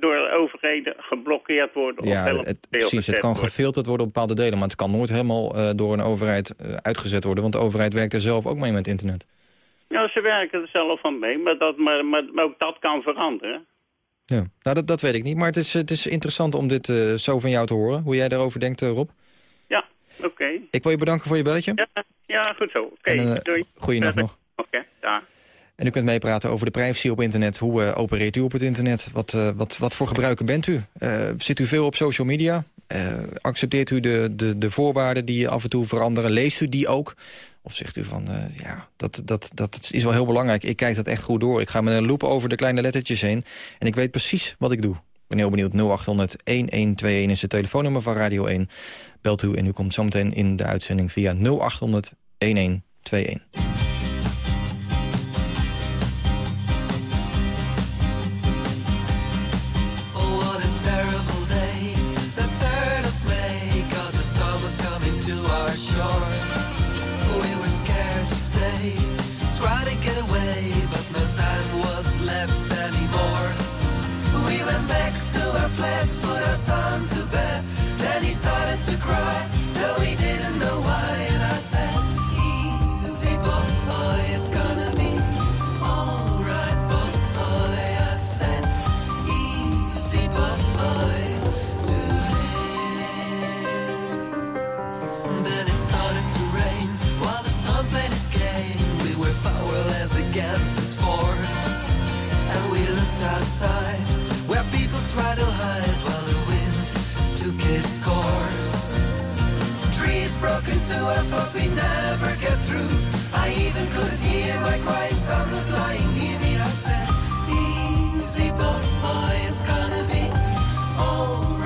door de overheden geblokkeerd worden. Ja, of helemaal het, precies. Het kan worden. gefilterd worden op bepaalde delen... maar het kan nooit helemaal eh, door een overheid eh, uitgezet worden. Want de overheid werkt er zelf ook mee met internet. Ja, ze werken er zelf van mee, maar, dat, maar, maar, maar ook dat kan veranderen. Ja. Nou, dat, dat weet ik niet. Maar het is, het is interessant om dit eh, zo van jou te horen. Hoe jij daarover denkt, Rob. Ja, oké. Ik wil je bedanken voor je belletje. Ja, ja, goed zo. Oké, doei. goeienacht nog. Oké, daar. En u kunt meepraten over de privacy op internet. Hoe eh, opereert u op het internet? Wat, eh, wat, wat voor gebruiker bent u? Eh, zit u veel op social media? Accepteert u de, de, de voorwaarden die af en toe veranderen? Leest u die ook? Of zegt u van, ja, dat, dat, dat is wel heel belangrijk. Ik kijk dat echt goed door. Ik ga met een loop over de kleine lettertjes heen. En ik weet precies wat ik doe. Ik ben heel benieuwd. 0800-1121 is het telefoonnummer van Radio 1. Belt u en u komt zometeen in de uitzending via 0800-1121. Where people tried to hide while the wind took its course. Trees broke into I thought we'd never get through. I even could hear my crying son was lying near me. I said, Easy boy, it's gonna be alright,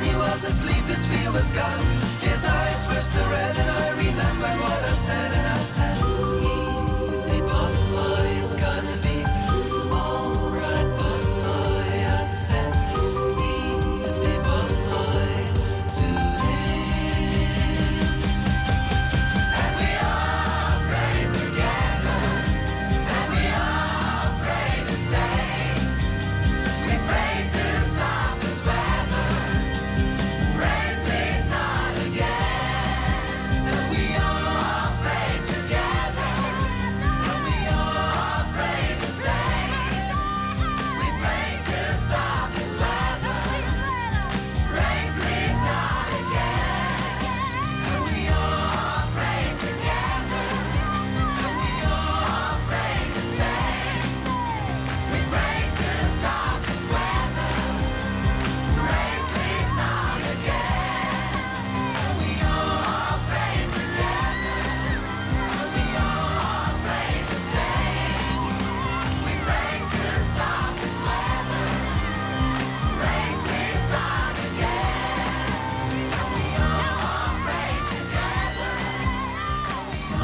he was asleep, his fear was gone. His eyes were still red, and I remembered what I said, and I said, Easy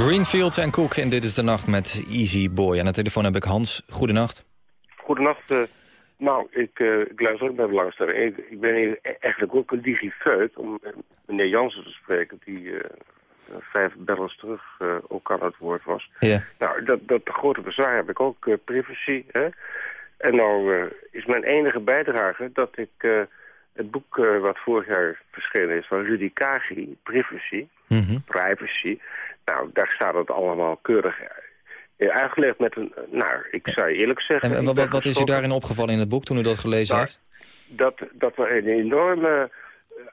Greenfield en Cook en dit is de nacht met Easy Boy. Aan de telefoon heb ik Hans. Goedenacht. Goedenacht. eh, nou, ik, eh, ik luister ook naar belangstelling. Ik, ik ben hier eigenlijk ook een digifeut om eh, meneer Jansen te spreken... die vijf bellers terug ook aan het woord was. Ja. Nou, dat, dat grote bezwaar heb ik ook, privacy. Hè? En nou is mijn enige bijdrage dat ik het boek wat vorig jaar verschenen is van Rudy Kagi, Privacy, Mhm. Privacy. Nou, daar staat het allemaal keurig eh, uitgelegd met een, nou, ik zou je eerlijk zeggen... En wat, wat, wat is u daarin opgevallen in het boek toen u dat gelezen Nou, heeft? Dat, dat er een enorme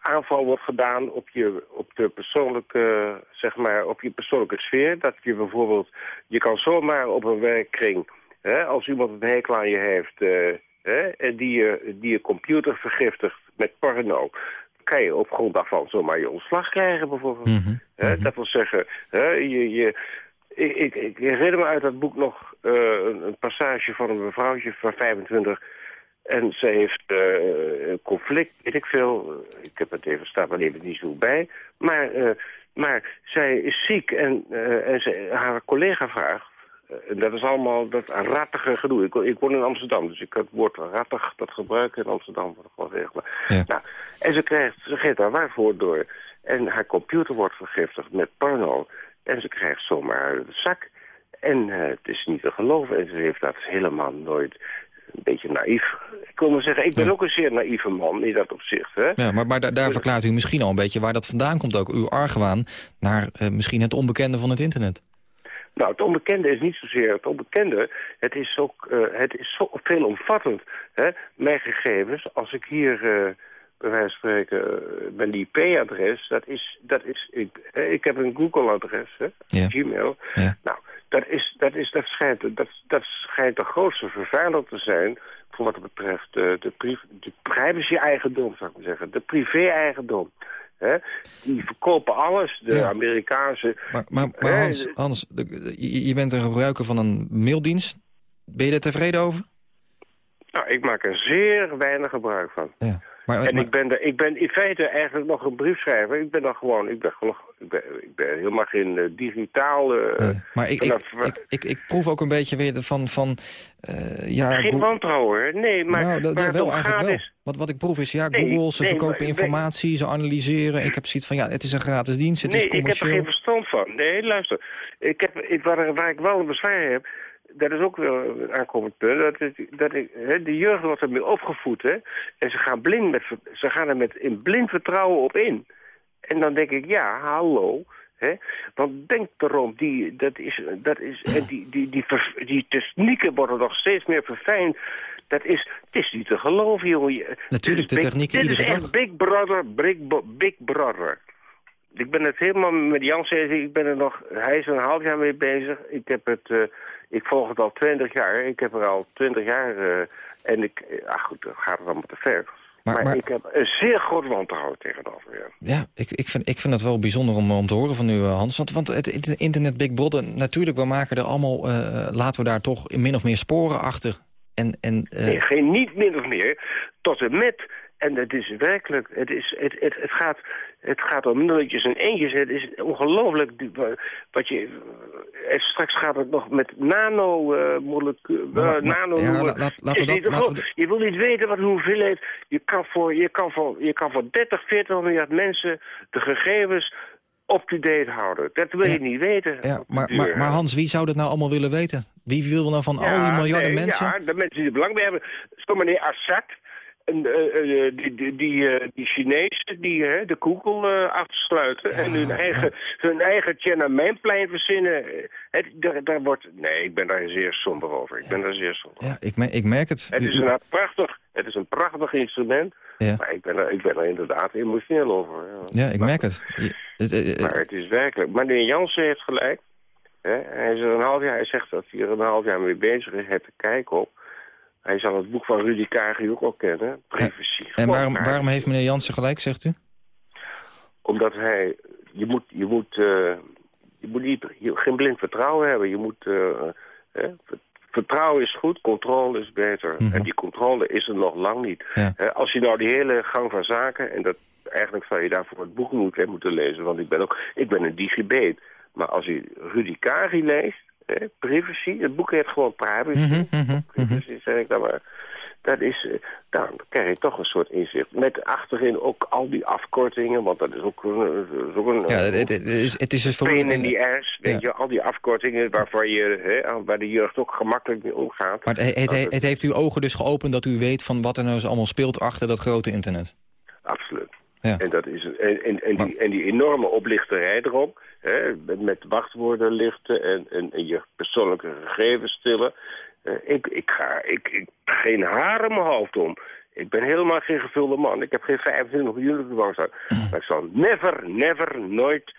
aanval wordt gedaan op je, op de persoonlijke, zeg maar, op je persoonlijke sfeer. Dat je bijvoorbeeld, je kan zomaar op een werkkring, hè, als iemand een hekel aan je heeft, eh, hè, en die je, die je computer vergiftigt met porno, kan je op grond daarvan zomaar je ontslag krijgen bijvoorbeeld. Mhm. Hè, Dat wil zeggen, hè, je, je, ik, ik, ik herinner me uit dat boek nog eh, een, een passage van een mevrouwtje van 25. En ze heeft eh, een conflict, weet ik veel. Ik heb het even, staat maar even niet zo bij. Maar, eh, maar zij is ziek en, eh, en ze, haar collega vraagt... eh, en dat is allemaal dat rattige gedoe. Ik, ik woon in Amsterdam, dus ik het woord rattig, dat gebruiken in Amsterdam. voor gewoon regelen. Ja. Nou, en ze, krijgt, ze geeft daar waarvoor door. En haar computer wordt vergiftigd met porno. En ze krijgt zomaar de zak. En eh, het is niet te geloven. En ze heeft dat helemaal nooit een beetje naïef. Ik wil maar zeggen, ik ben Ja. ook een zeer naïeve man in dat opzicht. Hè? Ja, maar, maar daar, daar verklaart u misschien al een beetje waar dat vandaan komt ook. Uw argwaan naar eh, misschien het onbekende van het internet. Nou, het onbekende is niet zozeer het onbekende. Het is ook eh, het is zo veelomvattend. Hè? Mijn gegevens, als ik hier eh, bij wijze van spreken eh, mijn IP-adres, dat is, dat is ik, ik heb een Google-adres? Ja. Gmail. Ja. Nou, dat, is, dat, is, dat, schijnt, dat, dat schijnt de grootste vervuiler te zijn voor wat betreft de, pri- de privacy-eigendom, zou ik maar zeggen. De privé-eigendom. Hè? Die verkopen alles, de Ja. Amerikaanse... Maar, maar, maar Hè, Hans, Hans je je bent een gebruiker van een maildienst. Ben je daar tevreden over? Nou, ik maak er zeer weinig gebruik van. Ja. Maar, En ik ben, er, ik ben in feite eigenlijk nog een briefschrijver. Ik ben dan gewoon, ik ben, ik ben, ik ben helemaal geen eh, digitaal... eh, nee. maar ik, ik, vanaf- ik, ik, ik proef ook een beetje weer van... van eh, ja, geen wantrouwen? Nee, maar nou, dat, ja, wel, eigenlijk wel. is... Wat, wat ik proef is, ja, Nee, Google, ze nee, verkopen maar- informatie, ze analyseren. Ik heb zoiets van, ja, het is een gratis dienst, het nee, is ik heb er commercieel. geen verstand van. Nee, luister. Ik heb, ik, waar, waar ik wel een bezwaar heb... Dat is ook wel een aankomend punt. Dat, het, dat ik, hè, de jeugd wordt ermee opgevoed, hè. En ze gaan, blind met, ze gaan er met in blind vertrouwen op in. En dan denk ik, ja, hallo... Hè? Want denk erom, die, dat is, dat is, en die, die, die, ver- die technieken worden nog steeds meer verfijnd. Dat is, het is niet te geloven, jongen. Natuurlijk, de big- technieken Dit is echt dag. Big Brother, big, big Brother. Ik ben het helemaal met Jan ik ben er nog, hij is er een half jaar mee bezig. Ik heb het, eh, ik volg het al twintig jaar. Ik heb er al twintig jaar, eh, en ik, eh, ach goed, dan gaat het allemaal te ver. Maar- Maar, maar- ik heb een zeer groot wantrouwen tegenover ja. Ja, ik, ik, vind, ik vind het wel bijzonder om, om te horen van u, eh, Hans. Want, want het internet Big Brother, natuurlijk, we maken er allemaal... laten we daar toch min of meer sporen achter. En, en, Nee, geen niet min of meer. Tot en met. En het is werkelijk, het, is, het, het, het, gaat, het gaat om nulletjes en eentjes. Het is ongelooflijk wat je... En straks gaat het nog met nanomoleculen... Maar- maar- nano ja, la- laat- laten we dat- laten we dat- Je wil niet weten wat hoeveelheid... Je kan, voor, je, kan voor, je kan voor 30, 40 miljard mensen de gegevens up-to-date houden. Dat wil Ja. je niet weten. ja, maar, maar, maar Hans, wie zou dat nou allemaal willen weten? Wie wil nou van al die miljarden nee, mensen... Ja, de mensen die er belang bij hebben. Zo meneer Assad, en, eh, eh, die, die, die, eh, die Chinezen die hè, de Google eh, afsluiten en hun eigen, hun eigen Tiananmenplein verzinnen. Eh, Het, daar, daar wordt, nee, ik ben daar zeer somber over. Ik ben daar zeer somber over. Ja, ik, me- ik merk het. Het is een prachtig, het is een prachtig instrument, Ja. maar ik ben, er, ik ben er inderdaad emotioneel over. ja, ik merk het. Eh, eh, Maar het is werkelijk. Maar meneer Jansen heeft gelijk. Hè? Hij, is er een half jaar, hij zegt dat hij er een half jaar mee bezig is. Hij heeft er kijk op. Hij zal het boek van Rudy Kagi ook al kennen. Privacy. en waarom, waarom heeft meneer Jansen gelijk, zegt u? Omdat hij... Je moet, je moet, eh, je moet niet, je, geen blind vertrouwen hebben. Je moet... eh, hè? Vertrouwen is goed, controle is beter. Mhm. En die controle is er nog lang niet. Ja. Als je nou die hele gang van zaken... en dat, eigenlijk zou je daarvoor het boek moeten, moeten lezen... want ik ben ook ik ben een digibet. Maar als je Rudy Kari leest, hè, privacy... het boek heet gewoon privacy. Mhm, mhm, mhm. Privacy, zeg ik dan maar. dat is, eh, dan krijg je toch een soort inzicht. Met achterin ook al die afkortingen, want dat is ook, een- dat is ook een... Ja, het, is, het is dus voor... Pain in the ass, weet Ja. je, al die afkortingen waarvoor je, hè, waar de jeugd ook gemakkelijk mee omgaat. Maar het, het, het, het heeft uw ogen dus geopend dat u weet van wat er nou eens allemaal speelt achter dat grote internet. Absoluut. Ja. En, dat is, en, en, en, die, en die enorme oplichterij erop, hè, met, met wachtwoorden lichten en, en, en je persoonlijke gegevens stillen. Eh, ik, ik ga ik, ik, geen haar in mijn hoofd om. Ik ben helemaal geen gevulde man. Ik heb geen 25 miljoen op de bank staan. Maar ik zal never, never, nooit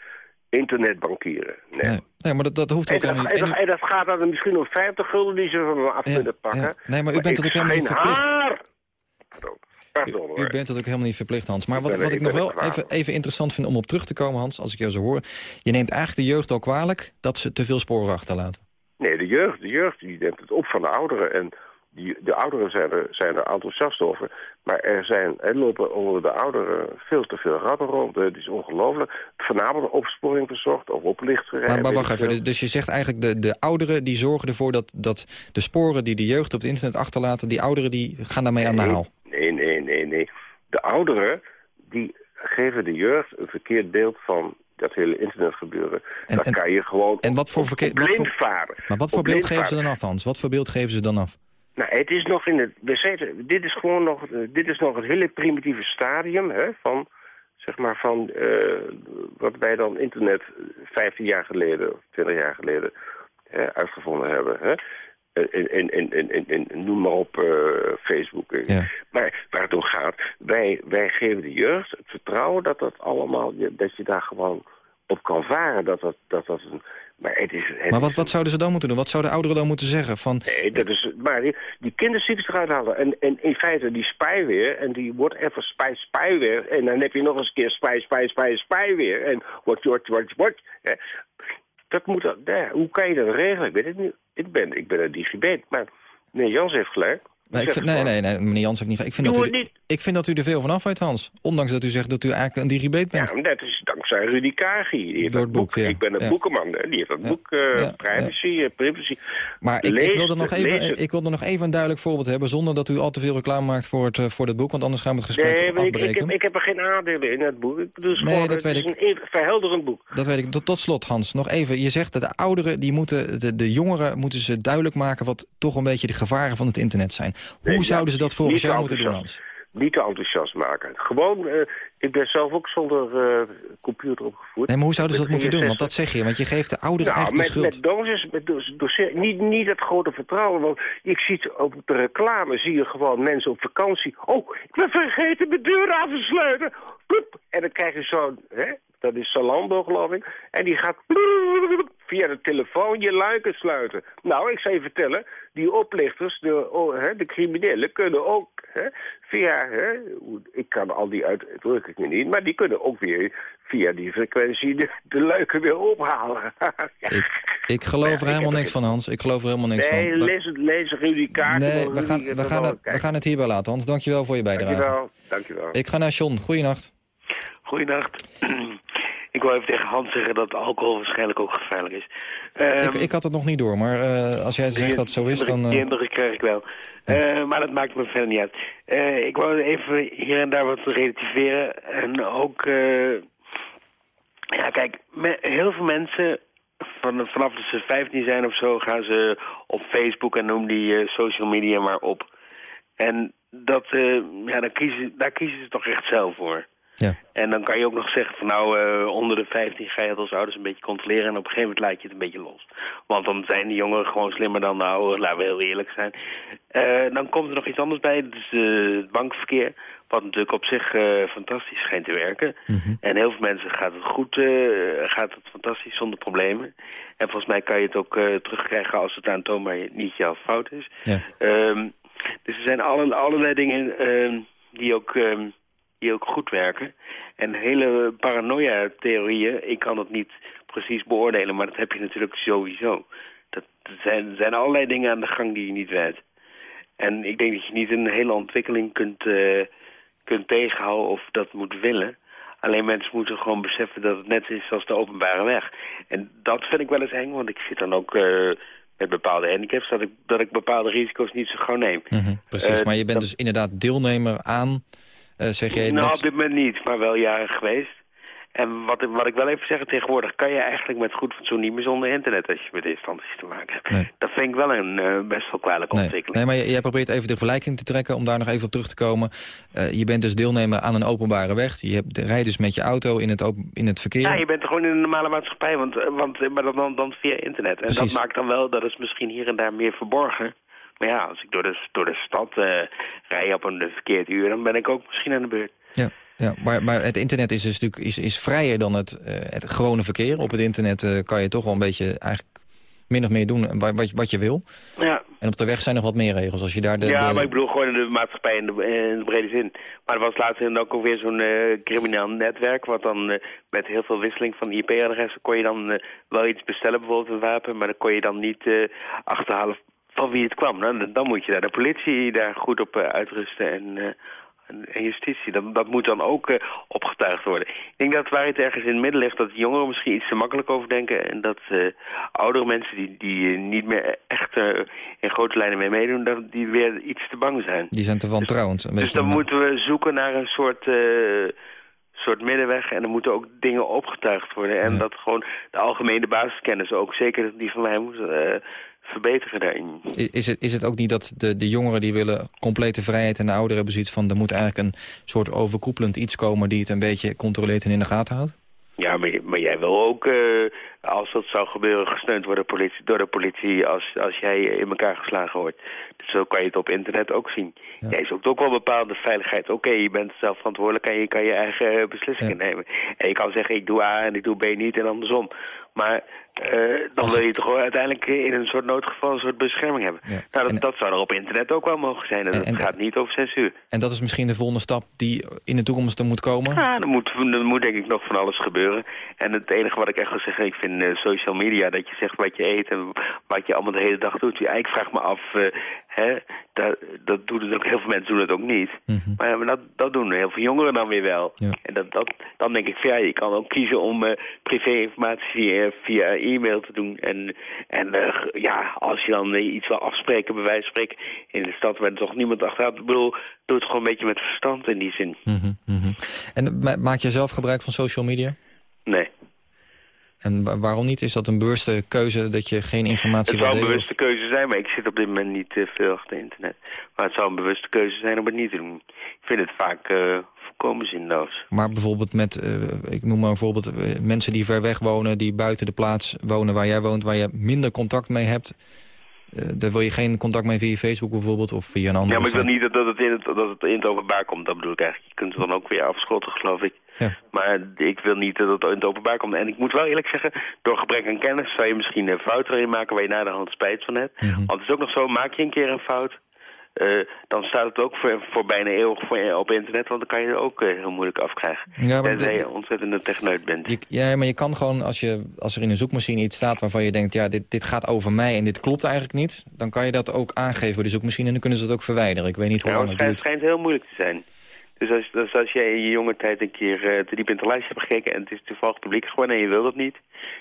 internetbankieren. Nee. Nee, nee maar dat, dat hoeft En ook dat, niet. En dat gaat dan misschien om 50 gulden die ze van me af Ja, kunnen pakken. ja. Nee, maar u bent ik het ook helemaal verplicht. haar. Pardon. Pardon U bent het ook helemaal niet verplicht, Hans. Maar Ik wat, ben- wat ik ik nog wel even, even interessant vind om op terug te komen, Hans... als ik jou zo hoor... je neemt eigenlijk de jeugd al kwalijk dat ze te veel sporen achterlaten. Nee, de jeugd, de jeugd die neemt het op van de ouderen. En die, de ouderen zijn er, zijn er enthousiast over. Maar er, zijn, er lopen onder de ouderen veel te veel ratten rond. Het is ongelooflijk. Voornamelijk opsporing verzocht of oplichterij. Maar, maar wacht even, dus, dus je zegt eigenlijk... De, de ouderen die zorgen ervoor dat, dat de sporen die de jeugd op het internet achterlaten... die ouderen die gaan daarmee aan de haal. Nee. De ouderen, die geven de jeugd een verkeerd beeld van dat hele internetgebeuren. En- Daar en- kan je gewoon en wat voor verkeer- op wat voor- blind varen. Maar wat voor beeld geven ze dan af, Hans? Wat voor beeld geven ze dan af? Nou, het is nog in het... We zitten, dit is gewoon nog... eh, Dit is nog het hele primitieve stadium, hè, van... Zeg maar van eh, wat wij dan internet eh, 15 jaar geleden, of 20 jaar geleden hè, uitgevonden hebben. Hè. En, en, en, en, en, en noem maar op eh, Facebook. eh. Ja. Maar waar het om gaat, wij, wij geven de jeugd het vertrouwen dat dat allemaal, dat je daar gewoon op kan varen. Dat dat, dat, dat een, maar het is, het Maar wat, wat zouden ze dan moeten doen? Wat zouden ouderen dan moeten zeggen? Van, Nee, dat is, maar die, die kinderziektes eruit halen. En, en in feite die spyware en die whatever spy, spyware. En dan heb je nog eens een keer spy, spy, spy, spyware. En wat, wat, wat, wat. hè. Dat moet, dat- hoe kan je dat regelen? Ik weet het niet. Ik ben, ik ben een digibet. Maar meneer Jans heeft gelijk. Nee, ik vind, nee, nee, nee, meneer Jans heeft niet. Ik vind, Doe dat u, niet. ik vind dat u er veel van af weet, Hans. Ondanks dat u zegt dat u eigenlijk een digibet bent. Ja, dat is dankzij Rudy Kagi. Door dat het boek, ja. Ik ben een Ja. boekenman. Hè. Die heeft dat Ja. boek Ja. privacy, eh, privacy. Maar ik, ik, Lees wilde nog het, even, ik wilde nog even een duidelijk voorbeeld hebben... zonder dat u al te veel reclame maakt voor het, eh, voor het boek. Want anders gaan we het gesprek Nee, maar ik, afbreken. ik, heb, ik heb er geen aandelen in het boek. Ik bedoel, het is Nee, gewoon, dat het weet is ik. een verhelderend boek. Dat weet ik. Tot, tot slot, Hans, nog even. Je zegt dat de ouderen, die moeten, de, de jongeren moeten ze duidelijk maken... wat toch een beetje de gevaren van het internet zijn. Hoe Nee, zouden ze dat volgens jou moeten doen. Hans? Niet te enthousiast maken. Gewoon, eh, ik ben zelf ook zonder eh, computer opgevoed. Nee, maar hoe zouden ze dat moeten doen? Want 63. dat zeg je, want je geeft de ouderen Nou, de schuld. met doses, met dos- doseer, niet, niet het grote vertrouwen. Want ik zie het op de reclame, zie je gewoon mensen op vakantie. Oh, ik ben vergeten mijn deur af te sluiten. En dan krijg je zo'n, dat is Zalando geloof ik. En die gaat via de telefoon je luiken sluiten. Nou, ik zou je vertellen, die oplichters, de, oh, hè, de criminelen, kunnen ook hè, via, hè, ik kan al die uitdrukkingen niet, maar die kunnen ook weer via die frequentie de, de luiken weer ophalen. Ik, ik geloof Ja, er helemaal niks van, Hans. Ik geloof er helemaal niks Nee, van. We- lees, het, lees Rudy Kaart. nee, we gaan, we, gaan het, we gaan het hierbij laten, Hans. Dankjewel voor je bijdrage. Dankjewel, dankjewel. Ik ga naar John. Goeienacht. Goedenacht. ik wil even tegen Hans zeggen dat alcohol waarschijnlijk ook gevaarlijk is. Ehm, ik, ik had het nog niet door, maar eh, als jij zegt dat het zo is, dan... Die eh, indruk krijg ik wel. Eh, maar dat maakt me verder niet uit. Ik wou even hier en daar wat relativeren. En ook... ja, kijk, me- heel veel mensen... Van, vanaf dat ze 15 zijn of zo... gaan ze op Facebook en noem die social media maar op. En dat, ja, dan kiezen, daar kiezen ze toch echt zelf voor. Ja. En dan kan je ook nog zeggen van nou, eh, onder de 15 ga je het als ouders een beetje controleren en op een gegeven moment laat je het een beetje los. Want dan zijn die jongeren gewoon slimmer dan de ouderen, laten we heel eerlijk zijn. Eh, dan komt er nog iets anders bij, is eh, het bankverkeer. Wat natuurlijk op zich fantastisch schijnt te werken. mhm. En heel veel mensen gaat het goed, gaat het fantastisch zonder problemen. En volgens mij kan je het ook terugkrijgen als het aantoonbaar niet jouw fout is. Ja. Ehm, dus er zijn alle, allerlei dingen ehm, die, ook, ehm, die ook goed werken. En hele paranoia-theorieën, ik kan dat niet precies beoordelen, maar dat heb je natuurlijk sowieso. Dat er zijn, zijn allerlei dingen aan de gang die je niet weet. En ik denk dat je niet een hele ontwikkeling kunt, eh, kunt tegenhouden of dat moet willen. Alleen mensen moeten gewoon beseffen dat het net is als de openbare weg. En dat vind ik wel eens eng, want ik zit dan ook eh, met bepaalde handicaps, dat ik, dat ik bepaalde risico's niet zo gauw neem. Mhm, Precies, Eh, maar je bent dat- dus inderdaad deelnemer aan, zeg jij... Nou, net- op dit moment niet, maar wel jaren geweest. En wat, ik- wat ik wel even zeg, tegenwoordig kan je eigenlijk met goed fatsoen niet meer zonder internet als je met instanties te maken hebt. Nee. Dat vind ik wel een eh, best wel kwalijke Nee, ontwikkeling. nee, maar jij probeert even de vergelijking te trekken... om daar nog even op terug te komen. Eh, je bent dus deelnemer aan een openbare weg. Je hebt, rijdt dus met je auto in het, open, in het verkeer. Ja, je bent er gewoon in een normale maatschappij, want, eh, want, eh, maar dan, dan via internet. En Precies. dat maakt dan wel, dat is misschien hier en daar meer verborgen. Maar ja, als ik door de, door de stad eh rij op een verkeerd uur, dan ben ik ook misschien aan de beurt. Ja, ja maar, maar het internet is dus natuurlijk is, is vrijer dan het, eh, het gewone verkeer. Op het internet eh, kan je toch wel een beetje eigenlijk min of meer doen wat, wat, wat je wil. Ja, En op de weg zijn nog wat meer regels. Als je daar de, ja de- maar ik bedoel gewoon in de maatschappij in de, in de brede zin. Maar er was laatst ook weer zo'n eh, crimineel netwerk... wat dan met heel veel wisseling van IP-adressen... kon je dan wel iets bestellen, bijvoorbeeld een wapen... maar dan kon je dan niet achterhalen van wie het kwam. Dan, dan moet je daar de politie daar goed op eh, uitrusten en... eh, en- en justitie, dat, dat moet dan ook eh, opgetuigd worden. Ik denk dat waar het ergens in het midden ligt... dat jongeren misschien iets te makkelijk over denken... en dat oudere mensen die, die niet meer echt in grote lijnen mee meedoen... dat die weer iets te bang zijn. die zijn te wantrouwend. Een Dus beetje- dan moeten we zoeken naar een soort, soort middenweg... en er moeten ook dingen opgetuigd worden. En Ja. dat gewoon de algemene basiskennis... ook zeker die van mij moet verbeteren daarin. Is het, is het ook niet dat de, de jongeren die willen complete vrijheid... en de ouderen hebben zoiets van... er moet eigenlijk een soort overkoepelend iets komen... die het een beetje controleert en in de gaten houdt? Ja, maar, maar jij wil ook, eh, als dat zou gebeuren, gesteund worden politie, door de politie als, als jij in elkaar geslagen wordt. Dus zo kan je het op internet ook zien. Ja. Jij zoekt ook wel bepaalde veiligheid. Oké, je bent zelf verantwoordelijk en je kan je eigen eh, beslissingen nemen. En je kan zeggen, ik doe A en ik doe B niet en andersom. Maar eh, dan wil je toch wel uiteindelijk in een soort noodgeval een soort bescherming hebben. Ja. Nou, dat, En- dat zou er op internet ook wel mogen zijn. En, En- dat gaat niet over censuur. En dat is misschien de volgende stap die in de toekomst er moet komen? Ja, er moet, er moet denk ik nog van alles gebeuren. En het enige wat ik echt wil zeggen, ik vind eh, social media, dat je zegt wat je eet en wat je allemaal de hele dag doet. Ja, ik vraag me af, eh, hè, dat, dat doen het ook, heel veel mensen doen het ook niet. Mhm. Maar, ja, maar dat, dat doen heel veel jongeren dan weer wel. Ja. En dat, dat, dan denk ik van ja, je kan ook kiezen om eh, privé-informatie via, via e-mail te doen. En, en eh, ja, als je dan eh, iets wil afspreken, bij wijze van spreken, in de stad waar er toch niemand achteraan. Ik bedoel, doe het gewoon een beetje met verstand in die zin. Mhm, mhm. En ma- maak je zelf gebruik van social media? Nee. En wa- waarom niet? Is dat een bewuste keuze dat je geen informatie Het wil zou een bewuste keuze zijn, maar ik zit op dit moment niet eh, veel achter internet. Maar het zou een bewuste keuze zijn om het niet te doen. Ik vind het vaak eh volkomen zinloos. Maar bijvoorbeeld met, eh, ik noem maar bijvoorbeeld mensen die ver weg wonen... die buiten de plaats wonen waar jij woont, waar je minder contact mee hebt... eh, daar wil je geen contact mee via Facebook bijvoorbeeld of via een andere Ja, maar ik wil niet dat, dat, het in het, dat het in het openbaar komt. Dat bedoel ik eigenlijk. Je kunt het dan ook weer afschotten, geloof ik. Ja. Maar ik wil niet dat het in het openbaar komt. En ik moet wel eerlijk zeggen, door gebrek aan kennis... zou je misschien een fout erin maken waar je na de hand spijt van hebt. Mhm. Want het is ook nog zo, maak je een keer een fout... eh, dan staat het ook voor, voor bijna eeuwig voor op internet... want dan kan je het ook eh, heel moeilijk afkrijgen. Ja, Tenzij de- je ontzettend een techneut bent. Je, ja, maar je kan gewoon, als, je, als er in een zoekmachine iets staat waarvan je denkt... ja, dit, dit gaat over mij en dit klopt eigenlijk niet... dan kan je dat ook aangeven bij de zoekmachine en dan kunnen ze dat ook verwijderen. Ik weet niet hoe Ja, lang het het schijnt, duurt. heel moeilijk te zijn. Dus als, dus als jij in je jonge tijd een keer eh, te diep in het lijstje hebt gekeken... en het is toevallig publiek geworden en je wil dat niet...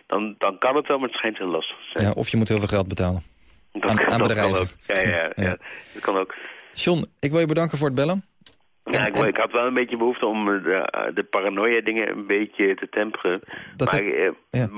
dan, dan kan het wel, maar het schijnt heel lastig te zijn. Ja, of je moet heel veel geld betalen. Dat, aan- aan dat bedrijven. Kan ook. Ja, ja, ja, Ja. dat kan ook. John, ik wil je bedanken voor het bellen. Ja, ik, ik had wel een beetje behoefte om eh, de, de paranoia dingen een beetje te temperen. Dat maar eh, ja.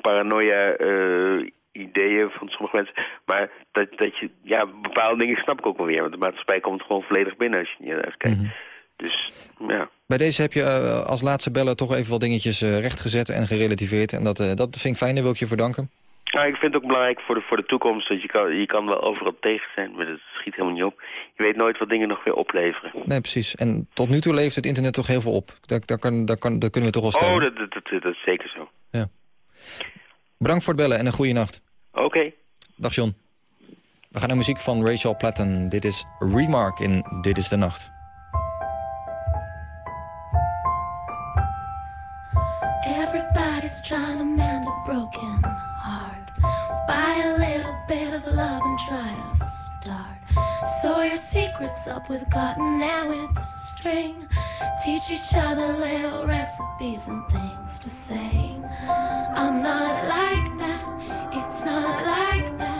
paranoia eh, ideeën van sommige mensen. Maar dat, dat je, ja, bepaalde dingen snap ik ook wel weer. Want de maatschappij komt gewoon volledig binnen als je niet naar kijkt. Mhm. Dus, ja. Bij deze heb je eh, als laatste bellen toch even wat dingetjes eh, rechtgezet en gerelativeerd. En dat, eh, dat vind ik fijn, daar wil ik je voor danken. Nou, ik vind het ook belangrijk voor de, voor de toekomst. Dat je kan, je kan wel overal tegen zijn, maar dat schiet helemaal niet op. Je weet nooit wat dingen nog weer opleveren. Nee, precies. En tot nu toe leeft het internet toch heel veel op. Dat, dat, kan, dat, kan, dat kunnen we toch wel stellen. Oh, dat, dat, dat, dat is zeker zo. Bedankt voor het bellen en een goede nacht. Oké. Dag John. We gaan naar muziek van Rachel Platten. Dit is Remark in Dit is de Nacht. Everybody's trying to mend a broken heart. Buy a little bit of love and try to start. Sew your secrets up with cotton and with a string. Teach each other little recipes and things to say. I'm not like that, it's not like that.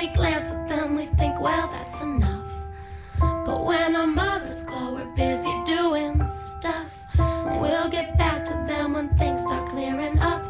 we glance at them, we think, well, that's enough. But when our mothers call, we're busy doing stuff. We'll get back to them when things start clearing up.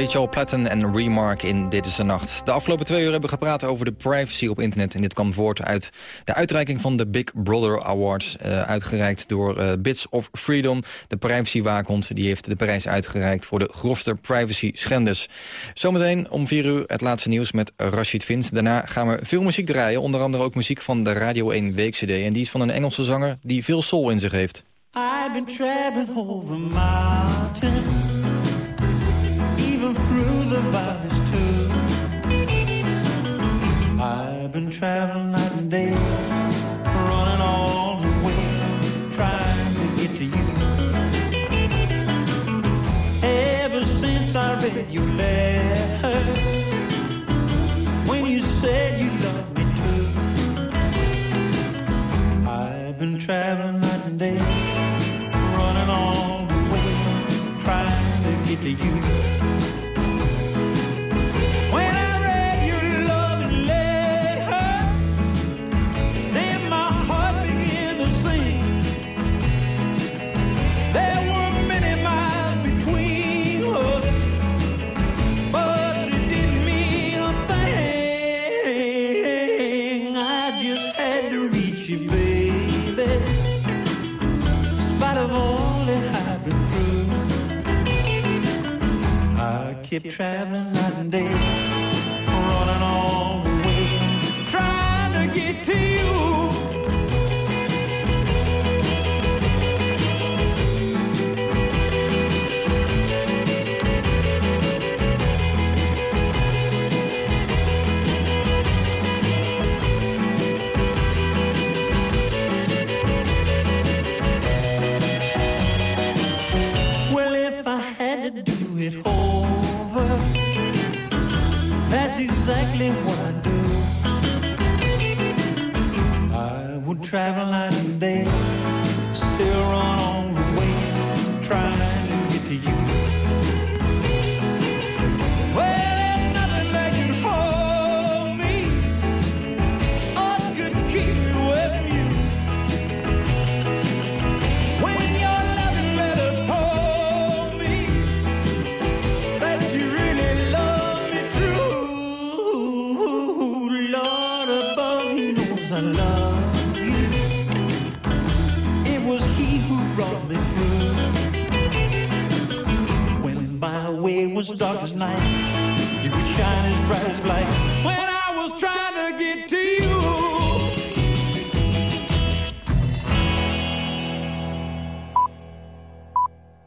Rachel Platten en Remark in Dit is de Nacht. De afgelopen twee uur hebben we gepraat over de privacy op internet. En dit kwam voort uit de uitreiking van de Big Brother Awards. eh, uitgereikt door eh, Bits of Freedom. De privacywaakhond die heeft de prijs uitgereikt voor de grofste privacy schenders. Zometeen om vier uur het laatste nieuws met Rashid Vins. Daarna gaan we veel muziek draaien. Onder andere ook muziek van de Radio 1 Week-cd. En die is van een Engelse zanger die veel soul in zich heeft. I've been traveling over mountains, even through the valleys too. I've been traveling night and day, running all the way, trying to get to you. Ever since I read your letter, when you said you loved me too, I've been traveling night and day running all the way, trying to get to you.